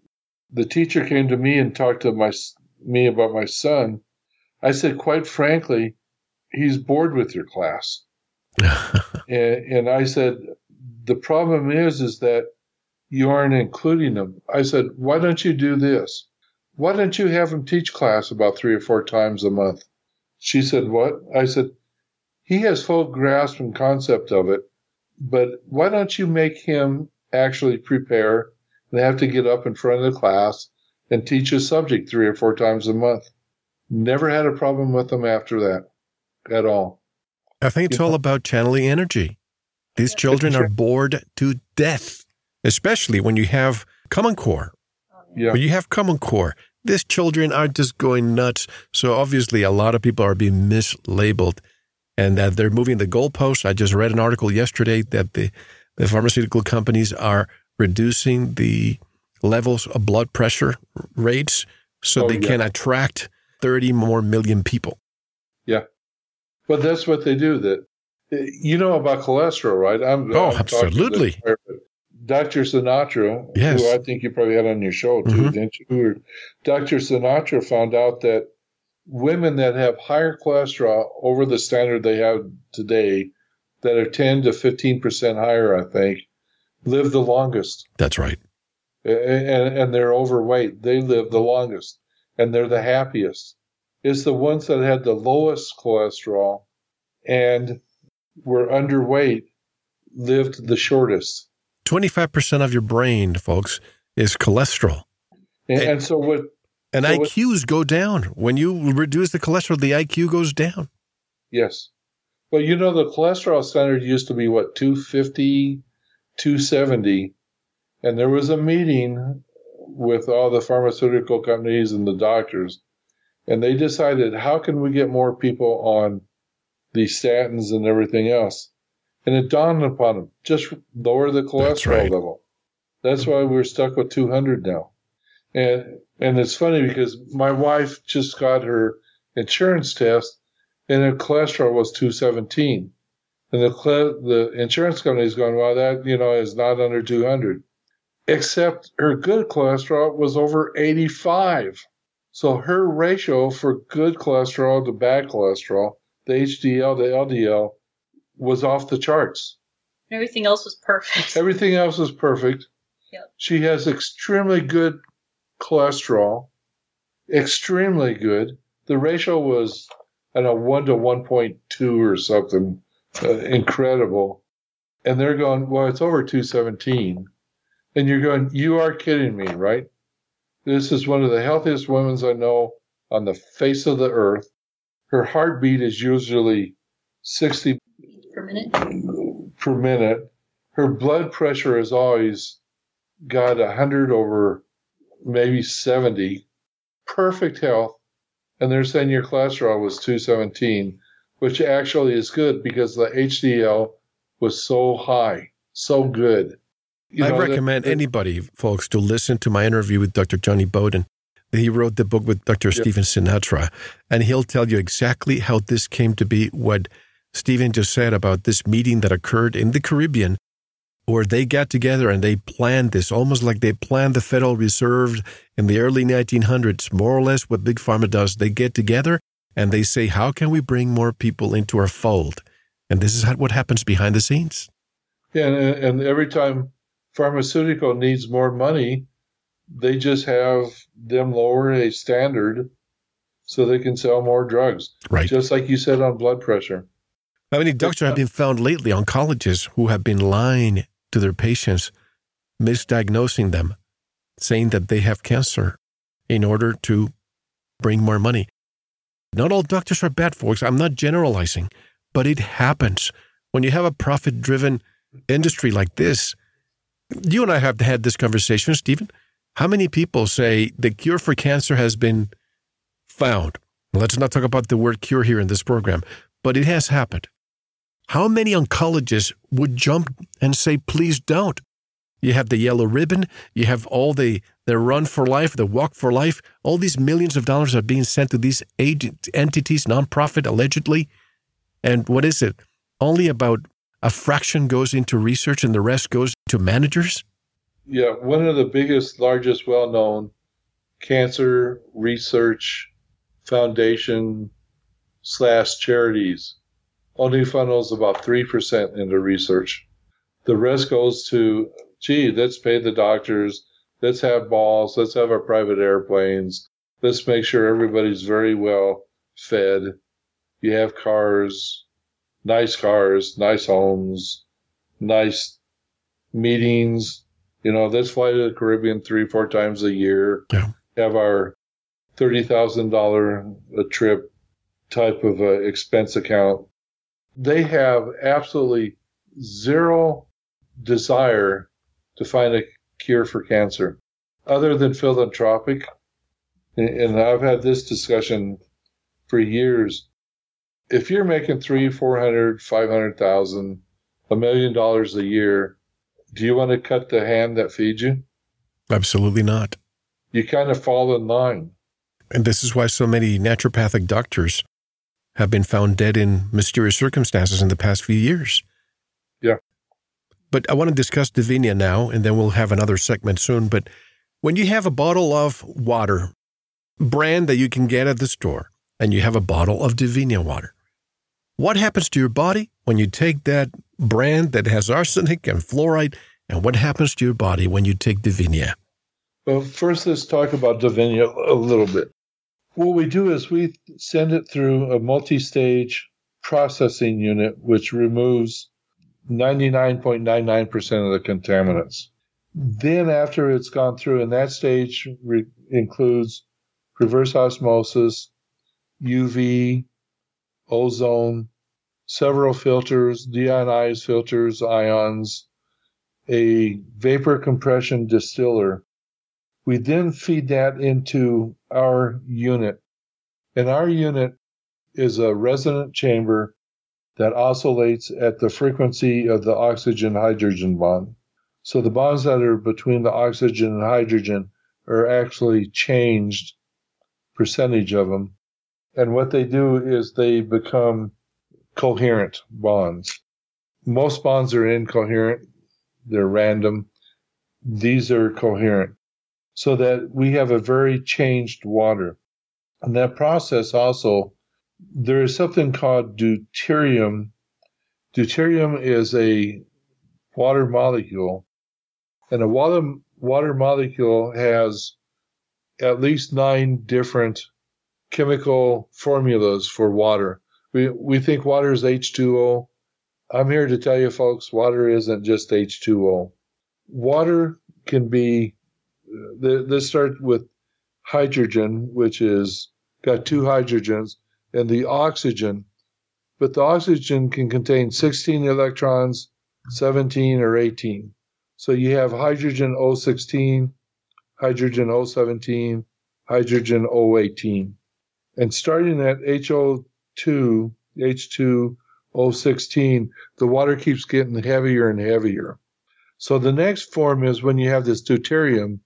the teacher came to me and talked to my me about my son, I said, quite frankly, he's bored with your class. (laughs) And, and I said, the problem is, is that you aren't including him. I said, why don't you do this? Why don't you have him teach class about three or four times a month? She said, what? I said, he has full grasp and concept of it, but why don't you make him actually prepare and have to get up in front of the class and teach a subject three or four times a month? Never had a problem with them after that at all. I think it's all about channeling energy. These children are bored to death, especially when you have Common Core. Yeah. When you have Common Core, these children are just going nuts. So obviously, a lot of people are being mislabeled, and that they're moving the goalposts. I just read an article yesterday that the the pharmaceutical companies are reducing the levels of blood pressure rates so Oh, they yeah. can attract 30 more million people. Yeah. But that's what they do. That you know about cholesterol, right? I'm, Oh, I'm absolutely. Dr. Sinatra, Yes. who I think you probably had on your show too, Mhm. didn't you? Dr. Sinatra found out that women that have higher cholesterol over the standard they have today, that are 10 to 15 percent higher, I think, live the longest. That's right. and, and they're overweight. They live the longest and they're the happiest. It's the ones that had the lowest cholesterol and were underweight lived the shortest. 25% of your brain, folks, is cholesterol. And, Hey. and so what? And So what- IQs go down. When you reduce the cholesterol, the IQ goes down. Yes. Well, you know, the cholesterol standard used to be what, 250, 270. And there was a meeting with all the pharmaceutical companies and the doctors. And they decided, how can we get more people on these statins and everything else? And it dawned upon them, just lower the cholesterol That's right. level. That's why we're stuck with 200 now. And and it's funny because my wife just got her insurance test and her cholesterol was 217. And the cle- the insurance company's going, well, that, you know, is not under 200. Except her good cholesterol was over 85. So her ratio for good cholesterol to bad cholesterol, the HDL to LDL, was off the charts. Everything else was perfect. (laughs) Everything else was perfect. Yep. She has extremely good cholesterol, extremely good. The ratio was, I don't know, 1 to 1.2 or something uh, incredible. and they're going, well, it's over 217. And you're going, you are kidding me, right? This is one of the healthiest women I know on the face of the earth. Her heartbeat is usually 60 per minute. Per minute. Her blood pressure is always got 100 over maybe 70. Perfect health. And they're saying your cholesterol was 217, which actually is good because the HDL was so high, so good. You I know, recommend that, anybody, folks, to listen to my interview with Dr. Jonny Bowden. He wrote the book with Dr. Yep. Stephen Sinatra, and he'll tell you exactly how this came to be. What Stephen just said about this meeting that occurred in the Caribbean, where they got together and they planned this, almost like they planned the Federal Reserve in the early 1900s, more or less what Big Pharma does. They get together and they say, How can we bring more people into our fold? And this is what happens behind the scenes. Yeah, and, and every time pharmaceutical needs more money, they just have them lower a standard so they can sell more drugs. Right. Just like you said on blood pressure. How many doctors have been found lately, oncologists, who have been lying to their patients, misdiagnosing them, saying that they have cancer in order to bring more money? Not all doctors are bad, folks. I'm not generalizing, but it happens. When you have a profit driven industry like this, you and I have had this conversation, Stephen. How many people say the cure for cancer has been found? Let's not talk about the word cure here in this program, but it has happened. How many oncologists would jump and say, please don't? You have the yellow ribbon, you have all the, the run for life, the walk for life, all these millions of dollars are being sent to these agent, entities, nonprofit allegedly. And what is it? Only about a fraction goes into research and the rest goes to managers? Yeah, one of the biggest, largest, well known cancer research foundation slash charities only funnels about 3% into research. The rest goes to, gee, let's pay the doctors, let's have balls, let's have our private airplanes, let's make sure everybody's very well fed. You have cars, nice cars, nice homes, nice meetings. You know, let's fly to the Caribbean three, four times a year. Yeah. Have our thirty thousand dollar a trip type of uh, expense account. They have absolutely zero desire to find a cure for cancer, other than philanthropic. And I've had this discussion for years if you're making three, four hundred, five hundred thousand, a million dollars a year, do you want to cut the hand that feeds you? Absolutely not. You kind of fall in line. And this is why so many naturopathic doctors have been found dead in mysterious circumstances in the past few years. Yeah. But I want to discuss Divinia now, and then we'll have another segment soon. But when you have a bottle of water, brand that you can get at the store, and you have a bottle of Divinia water. What happens to your body when you take that brand that has arsenic and fluoride, and what happens to your body when you take Divinia? Well, first, let's talk about Divinia a little bit. What we do is we send it through a multi stage processing unit, which removes 99.99% of the contaminants. Then, after it's gone through, and that stage re- includes reverse osmosis, UV, ozone, several filters, deionized filters, ions, a vapor compression distiller. We then feed that into our unit. And our unit is a resonant chamber that oscillates at the frequency of the oxygen hydrogen bond. So the bonds that are between the oxygen and hydrogen are actually changed percentage of them and what they do is they become coherent bonds. Most bonds are incoherent, they're random. These are coherent. So that we have a very changed water. And that process also, there is something called deuterium. Deuterium is a water molecule, and a water, water molecule has at least nine different chemical formulas for water. We, we think water is H2O. I'm here to tell you, folks, water isn't just H2O. Water can be, uh, this starts with hydrogen, which is got two hydrogens, and the oxygen. But the oxygen can contain 16 electrons, 17 or 18. So you have hydrogen O16, hydrogen O17, hydrogen O18. And starting at HO2, H2, O16, the water keeps getting heavier and heavier. So the next form is when you have this deuterium.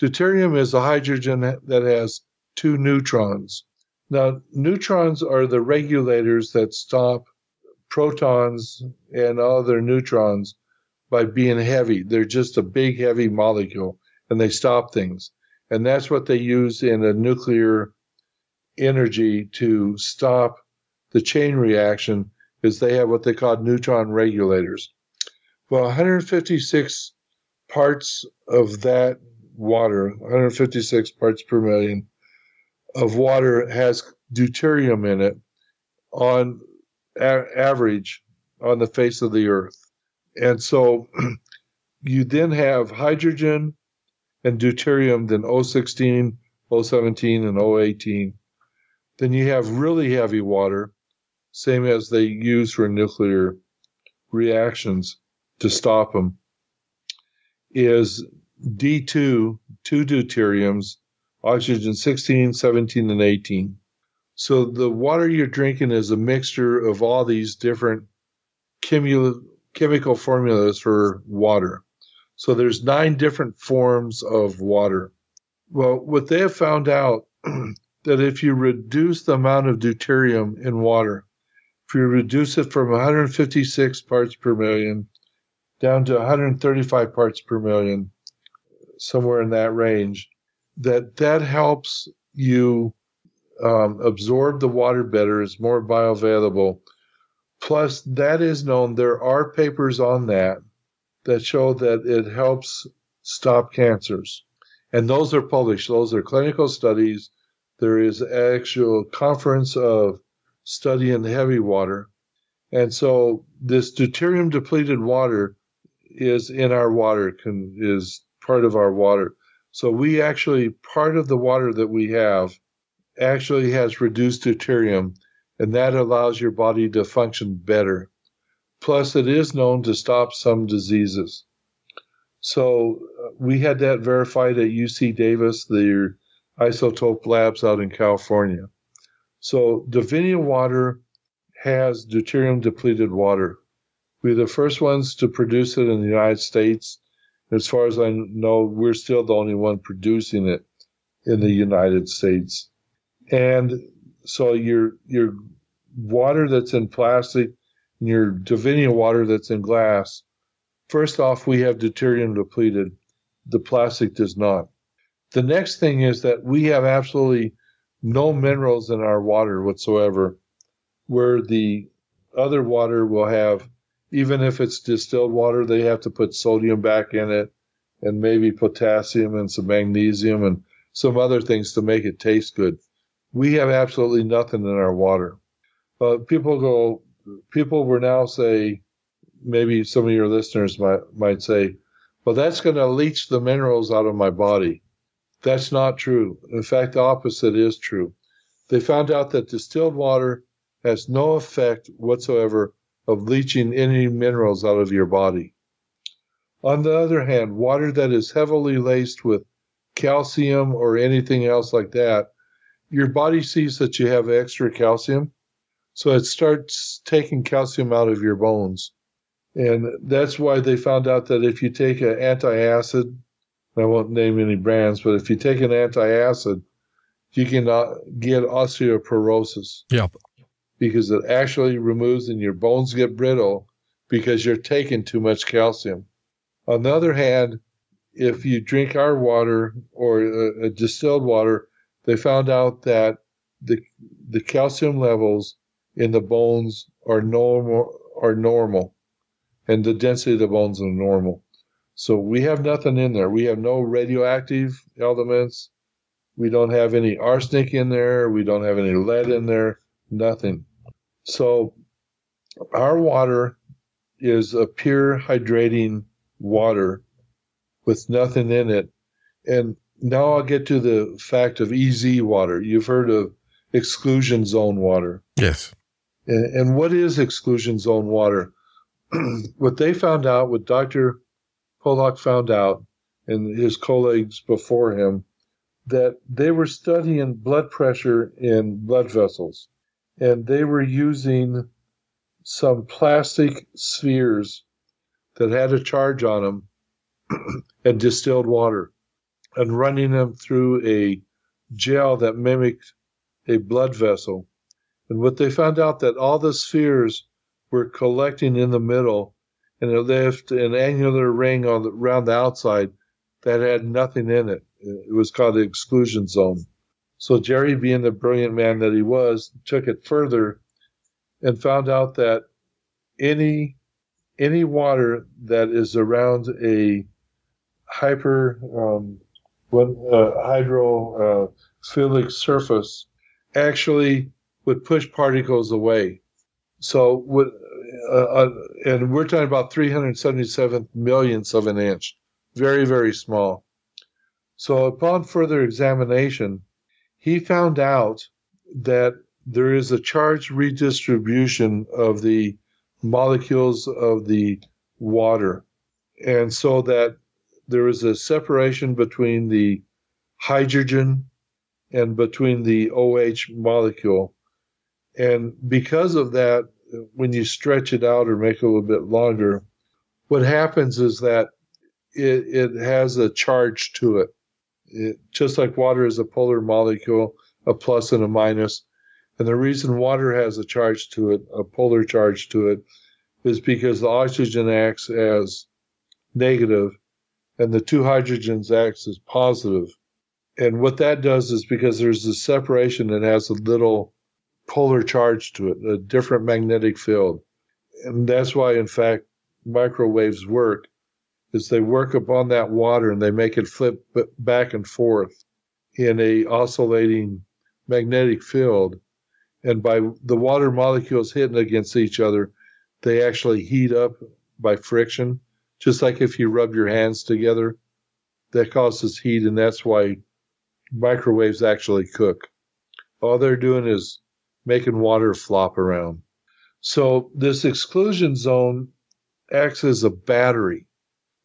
Deuterium is a hydrogen that has two neutrons. Now, neutrons are the regulators that stop protons and other neutrons by being heavy. They're just a big, heavy molecule and they stop things. And that's what they use in a nuclear energy to stop the chain reaction is they have what they call neutron regulators. Well, 156 parts of that water, 156 parts per million of water has deuterium in it on a- average on the face of the earth. And so (clears throat) you then have hydrogen and deuterium, then O16, O17, and O18. Then you have really heavy water, same as they use for nuclear reactions to stop them, is D2, two deuteriums, oxygen 16, 17, and 18. So the water you're drinking is a mixture of all these different chemi- chemical formulas for water. So there's nine different forms of water. Well, what they have found out (clears throat) that if you reduce the amount of deuterium in water, if you reduce it from 156 parts per million down to 135 parts per million, somewhere in that range, that that helps you um, absorb the water better, is more bioavailable. Plus, that is known. There are papers on that that show that it helps stop cancers. And those are published. Those are clinical studies. There is actual conference of study studying heavy water. And so this deuterium depleted water is in our water, can, is part of our water. So we actually, part of the water that we have actually has reduced deuterium, and that allows your body to function better. Plus, it is known to stop some diseases. So uh, we had that verified at UC Davis, the isotope labs out in California. So Divinia water has deuterium depleted water. We're the first ones to produce it in the United States. As far as I know, we're still the only one producing it in the United States. And so your your water that's in plastic and your Divinia water that's in glass, first off, we have deuterium depleted. The plastic does not. The next thing is that we have absolutely no minerals in our water whatsoever, where the other water will have, even if it's distilled water, they have to put sodium back in it and maybe potassium and some magnesium and some other things to make it taste good. We have absolutely nothing in our water. Uh, people go, people will now say, maybe some of your listeners might, might say, well, that's going to leach the minerals out of my body. That's not true. In fact, the opposite is true. They found out that distilled water has no effect whatsoever of leaching any minerals out of your body. On the other hand, water that is heavily laced with calcium or anything else like that, your body sees that you have extra calcium, so it starts taking calcium out of your bones. And that's why they found out that if you take an antacid, I won't name any brands, but if you take an antacid, you can uh, get osteoporosis. Yep. Because it actually removes and your bones get brittle because you're taking too much calcium. On the other hand, if you drink our water or a, a distilled water, they found out that the the calcium levels in the bones are normal are normal, and the density of the bones are normal. So we have nothing in there. We have no radioactive elements. We don't have any arsenic in there. We don't have any lead in there. Nothing. So our water is a pure hydrating water with nothing in it. And now I'll get to the fact of EZ water. You've heard of exclusion zone water. Yes. And, and what is exclusion zone water? (clears throat) what they found out, with Dr. Pollack found out, and his colleagues before him, that they were studying blood pressure in blood vessels. And they were using some plastic spheres that had a charge on them (clears throat) and distilled water and running them through a gel that mimicked a blood vessel. And what they found out that all the spheres were collecting in the middle and it left an angular ring on the, around the outside that had nothing in it. It was called the exclusion zone. So Jerry, being the brilliant man that he was, took it further and found out that any any water that is around a hyper um, uh, hydrophilic surface actually would push particles away. So, would, uh, uh, and we're talking about 377 millionths of an inch, very, very small. So, upon further examination, he found out that there is a charge redistribution of the molecules of the water. And so that there is a separation between the hydrogen and between the OH molecule. And because of that, when you stretch it out or make it a little bit longer, what happens is that it, it has a charge to it. it. Just like water is a polar molecule, a plus and a minus. And the reason water has a charge to it, a polar charge to it, is because the oxygen acts as negative and the two hydrogens acts as positive. And what that does is because there's a separation that has a little polar charge to it, a different magnetic field. And that's why, in fact, microwaves work, is they work upon that water and they make it flip back and forth in a oscillating magnetic field. And by the water molecules hitting against each other, they actually heat up by friction just like if you rub your hands together, that causes heat, and that's why microwaves actually cook. All they're doing is making water flop around. So this exclusion zone acts as a battery.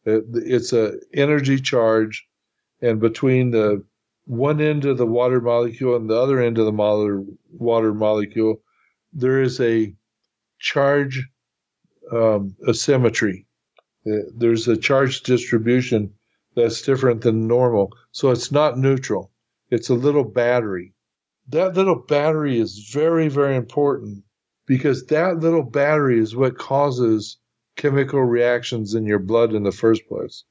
It's a energy charge, and between the one end of the water molecule and the other end of the water molecule, there is a charge um, asymmetry. Uh, there's a charge distribution that's different than normal. So it's not neutral. It's a little battery. That little battery is very, very important because that little battery is what causes chemical reactions in your blood in the first place.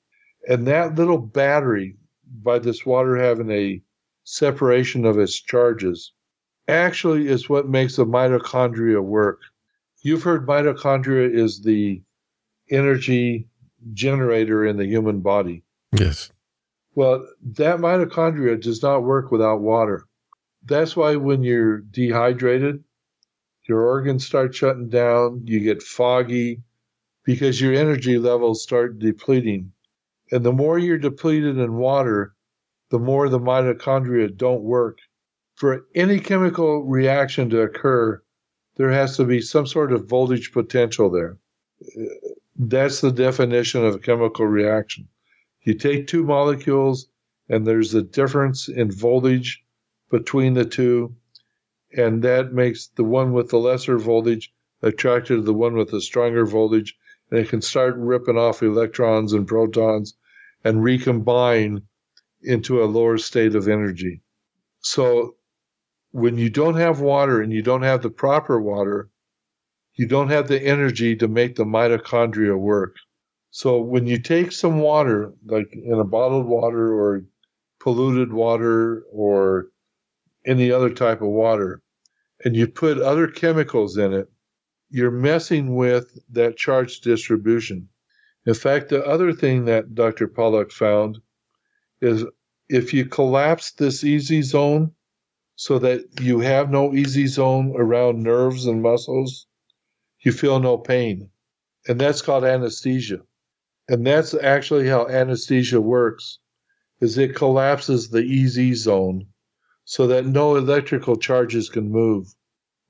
And that little battery, by this water having a separation of its charges, actually is what makes the mitochondria work. You've heard mitochondria is the energy generator in the human body. Yes. Well, that mitochondria does not work without water. That's why when you're dehydrated, your organs start shutting down, you get foggy because your energy levels start depleting. And the more you're depleted in water, the more the mitochondria don't work. For any chemical reaction to occur, there has to be some sort of voltage potential there. That's the definition of a chemical reaction. You take two molecules and there's a difference in voltage between the two, and that makes the one with the lesser voltage attracted to the one with the stronger voltage, and it can start ripping off electrons and protons and recombine into a lower state of energy. So when you don't have water and you don't have the proper water, you don't have the energy to make the mitochondria work. So when you take some water, like in a bottled water or polluted water or any other type of water, and you put other chemicals in it, you're messing with that charge distribution. In fact, the other thing that Dr. Pollack found is if you collapse this EZ zone so that you have no EZ zone around nerves and muscles, you feel no pain. and that's called anesthesia. And that's actually how anesthesia works is it collapses the EZ zone so that no electrical charges can move.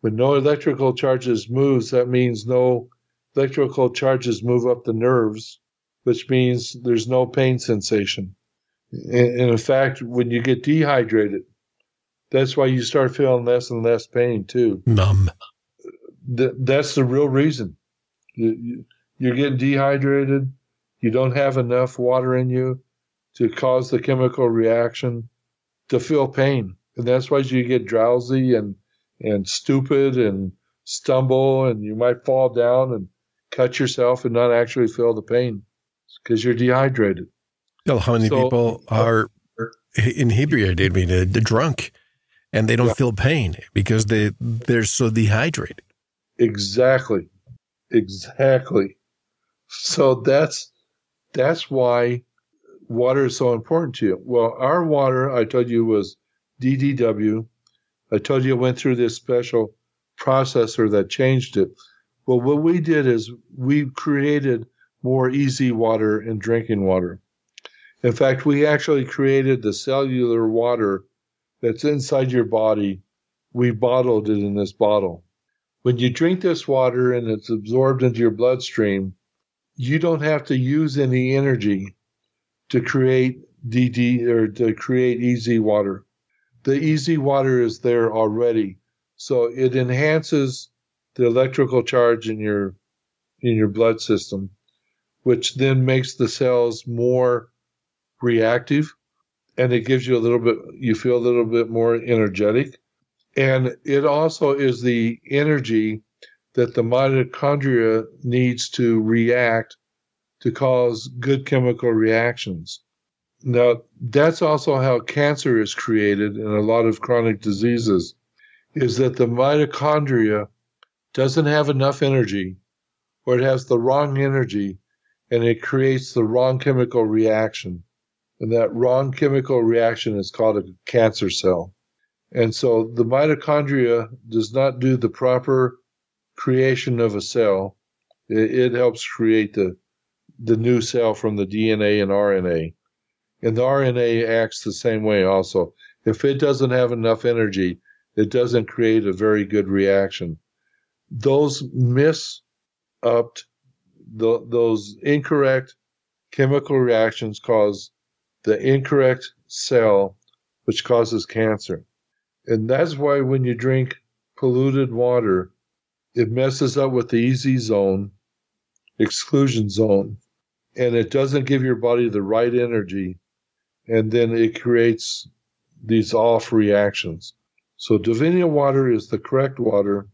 When no electrical charges moves, that means no electrical charges move up the nerves, which means there's no pain sensation. And, in fact, when you get dehydrated, that's why you start feeling less and less pain too. Numb. That's the real reason. You, you, you're getting dehydrated. You don't have enough water in you to cause the chemical reaction to feel pain. And that's why you get drowsy and, and stupid and stumble and you might fall down and cut yourself and not actually feel the pain because you're dehydrated. Well, how many so, people are inebriated, I mean, uh, drunk, and they don't yeah. feel pain because they they're so dehydrated. Exactly, exactly. So that's that's why water is so important to you. Well, our water, I told you, was DDW. I told you it went through this special processor that changed it. Well, what we did is we created more EZ water and drinking water. In fact, we actually created the cellular water that's inside your body. We bottled it in this bottle. When you drink this water and it's absorbed into your bloodstream, you don't have to use any energy to create DD or to create EZ water. The EZ water is there already. So it enhances the electrical charge in your in your blood system, which then makes the cells more reactive and it gives you a little bit you feel a little bit more energetic. And it also is the energy that the mitochondria needs to react to cause good chemical reactions. Now, that's also how cancer is created in a lot of chronic diseases, is that the mitochondria doesn't have enough energy or it has the wrong energy and it creates the wrong chemical reaction. And that wrong chemical reaction is called a cancer cell. And so the mitochondria does not do the proper creation of a cell. It, it helps create the the new cell from the DNA and RNA. And the RNA acts the same way also. If it doesn't have enough energy, it doesn't create a very good reaction. Those miss up, the, those incorrect chemical reactions cause the incorrect cell, which causes cancer. And that's why when you drink polluted water, it messes up with the EZ zone, exclusion zone, and it doesn't give your body the right energy, and then it creates these off reactions. So Divinia water is the correct water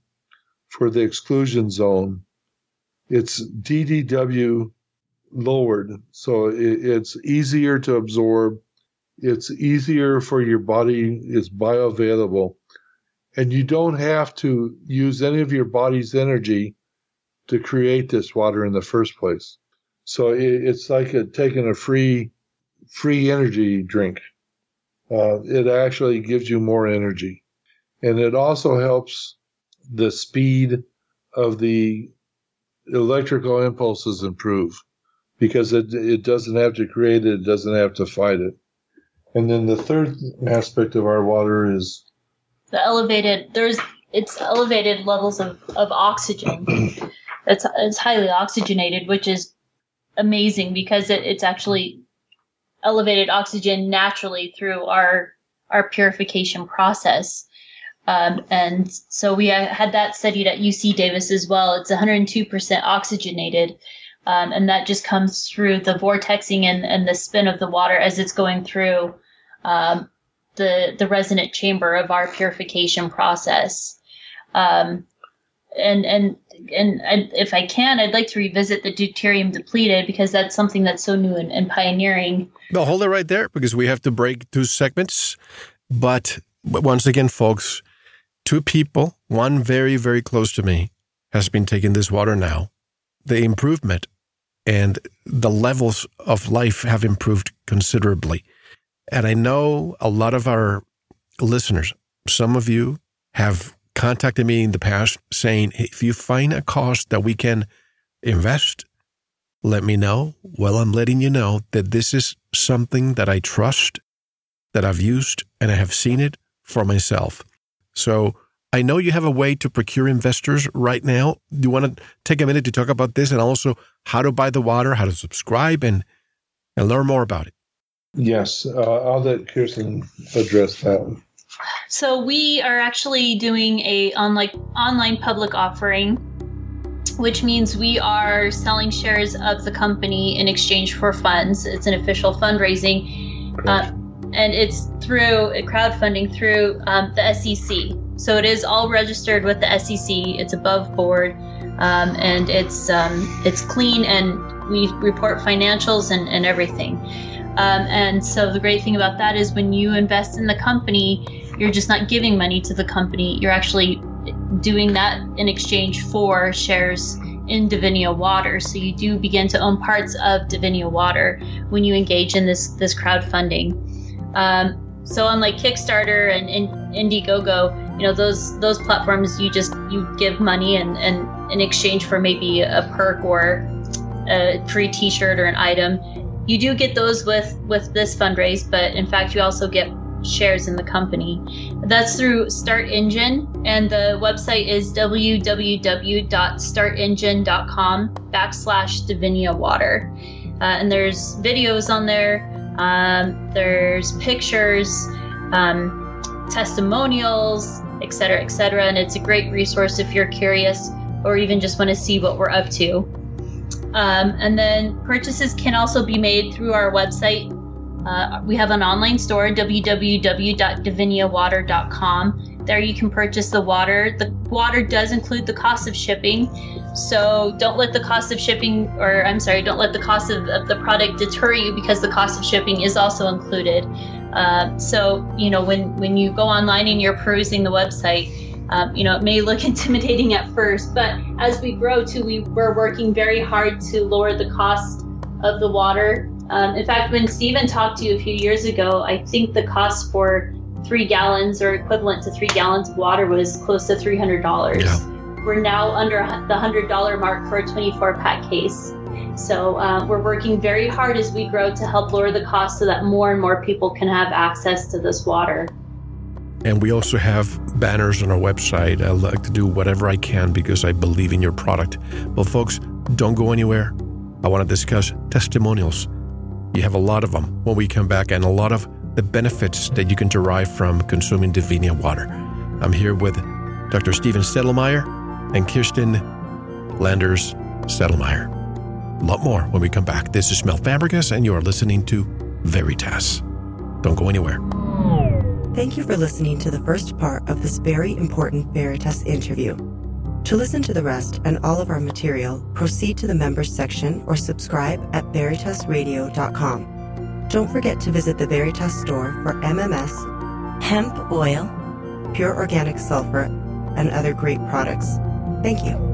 for the exclusion zone. It's DDW lowered, so it's easier to absorb. It's easier for your body. It's bioavailable, and you don't have to use any of your body's energy to create this water in the first place. So it's like a, taking a free free energy drink. Uh, it actually gives you more energy, and it also helps the speed of the electrical impulses improve because it it doesn't have to create it, it doesn't have to fight it. And then the third aspect of our water is the elevated. There's it's elevated levels of, of oxygen. it's it's highly oxygenated, which is amazing because it, it's actually elevated oxygen naturally through our our purification process. Um, and so we had that studied at UC Davis as well. It's 102% oxygenated. Um, and that just comes through the vortexing and, and the spin of the water as it's going through um, the, the resonant chamber of our purification process. Um, and and and I, if I can, I'd like to revisit the deuterium depleted because that's something that's so new and, and pioneering. No, hold it right there because we have to break two segments. But once again, folks, two people, one very very close to me, has been taking this water now. The improvement and the levels of life have improved considerably. And I know a lot of our listeners, some of you have contacted me in the past saying, hey, if you find a cause that we can invest, let me know. Well, I'm letting you know that this is something that I trust, that I've used, and I have seen it for myself. So I know you have a way to procure investors right now. Do you want to take a minute to talk about this and also how to buy the water, how to subscribe, and and learn more about it? Yes, uh, I'll let Kirsten address that. So we are actually doing a online online public offering, which means we are selling shares of the company in exchange for funds. It's an official fundraising, uh, and it's through crowdfunding through um, the SEC. So it is all registered with the SEC. It's above board, um, and it's um, it's clean, and we report financials and, and everything. Um, and so the great thing about that is when you invest in the company, you're just not giving money to the company. You're actually doing that in exchange for shares in Divinia Water. So you do begin to own parts of Divinia Water when you engage in this this crowdfunding. Um, so unlike Kickstarter and, and Indiegogo, you know those those platforms you just you give money and, and in exchange for maybe a perk or a free T-shirt or an item. You do get those with with this fundraise, but in fact you also get shares in the company. That's through StartEngine, and the website is www.startengine.com backslash Divinia Water. Uh, and there's videos on there, um, there's pictures, um, testimonials, etc., etc. And it's a great resource if you're curious or even just want to see what we're up to. Um, and then purchases can also be made through our website, uh, we have an online store, www.diviniawater.com. There you can purchase the water. The water does include the cost of shipping. So don't let the cost of shipping, or I'm sorry, don't let the cost of, of the product deter you because the cost of shipping is also included. Uh, so, you know, when, when you go online and you're perusing the website, um, you know, it may look (laughs) intimidating at first, but as we grow too, we, we're working very hard to lower the cost of the water um, in fact, when Stephen talked to you a few years ago, I think the cost for three gallons or equivalent to three gallons of water was close to $300. Yeah. We're now under the $100 mark for a 24 pack case. So uh, we're working very hard as we grow to help lower the cost so that more and more people can have access to this water. And we also have banners on our website. I like to do whatever I can because I believe in your product. But folks, don't go anywhere. I want to discuss testimonials you have a lot of them when we come back and a lot of the benefits that you can derive from consuming Divinia water. I'm here with Dr. Stephen Sedlmayr and Kirsten Landers Sedlmayr. A lot more when we come back. This is Mel Fabregas, and you are listening to Veritas. Don't go anywhere. Thank you for listening to the first part of this very important Veritas interview. To listen to the rest and all of our material, proceed to the members section or subscribe at veritasradio.com. Don't forget to visit the Veritas store for MMS, hemp oil, pure organic sulfur, and other great products. Thank you.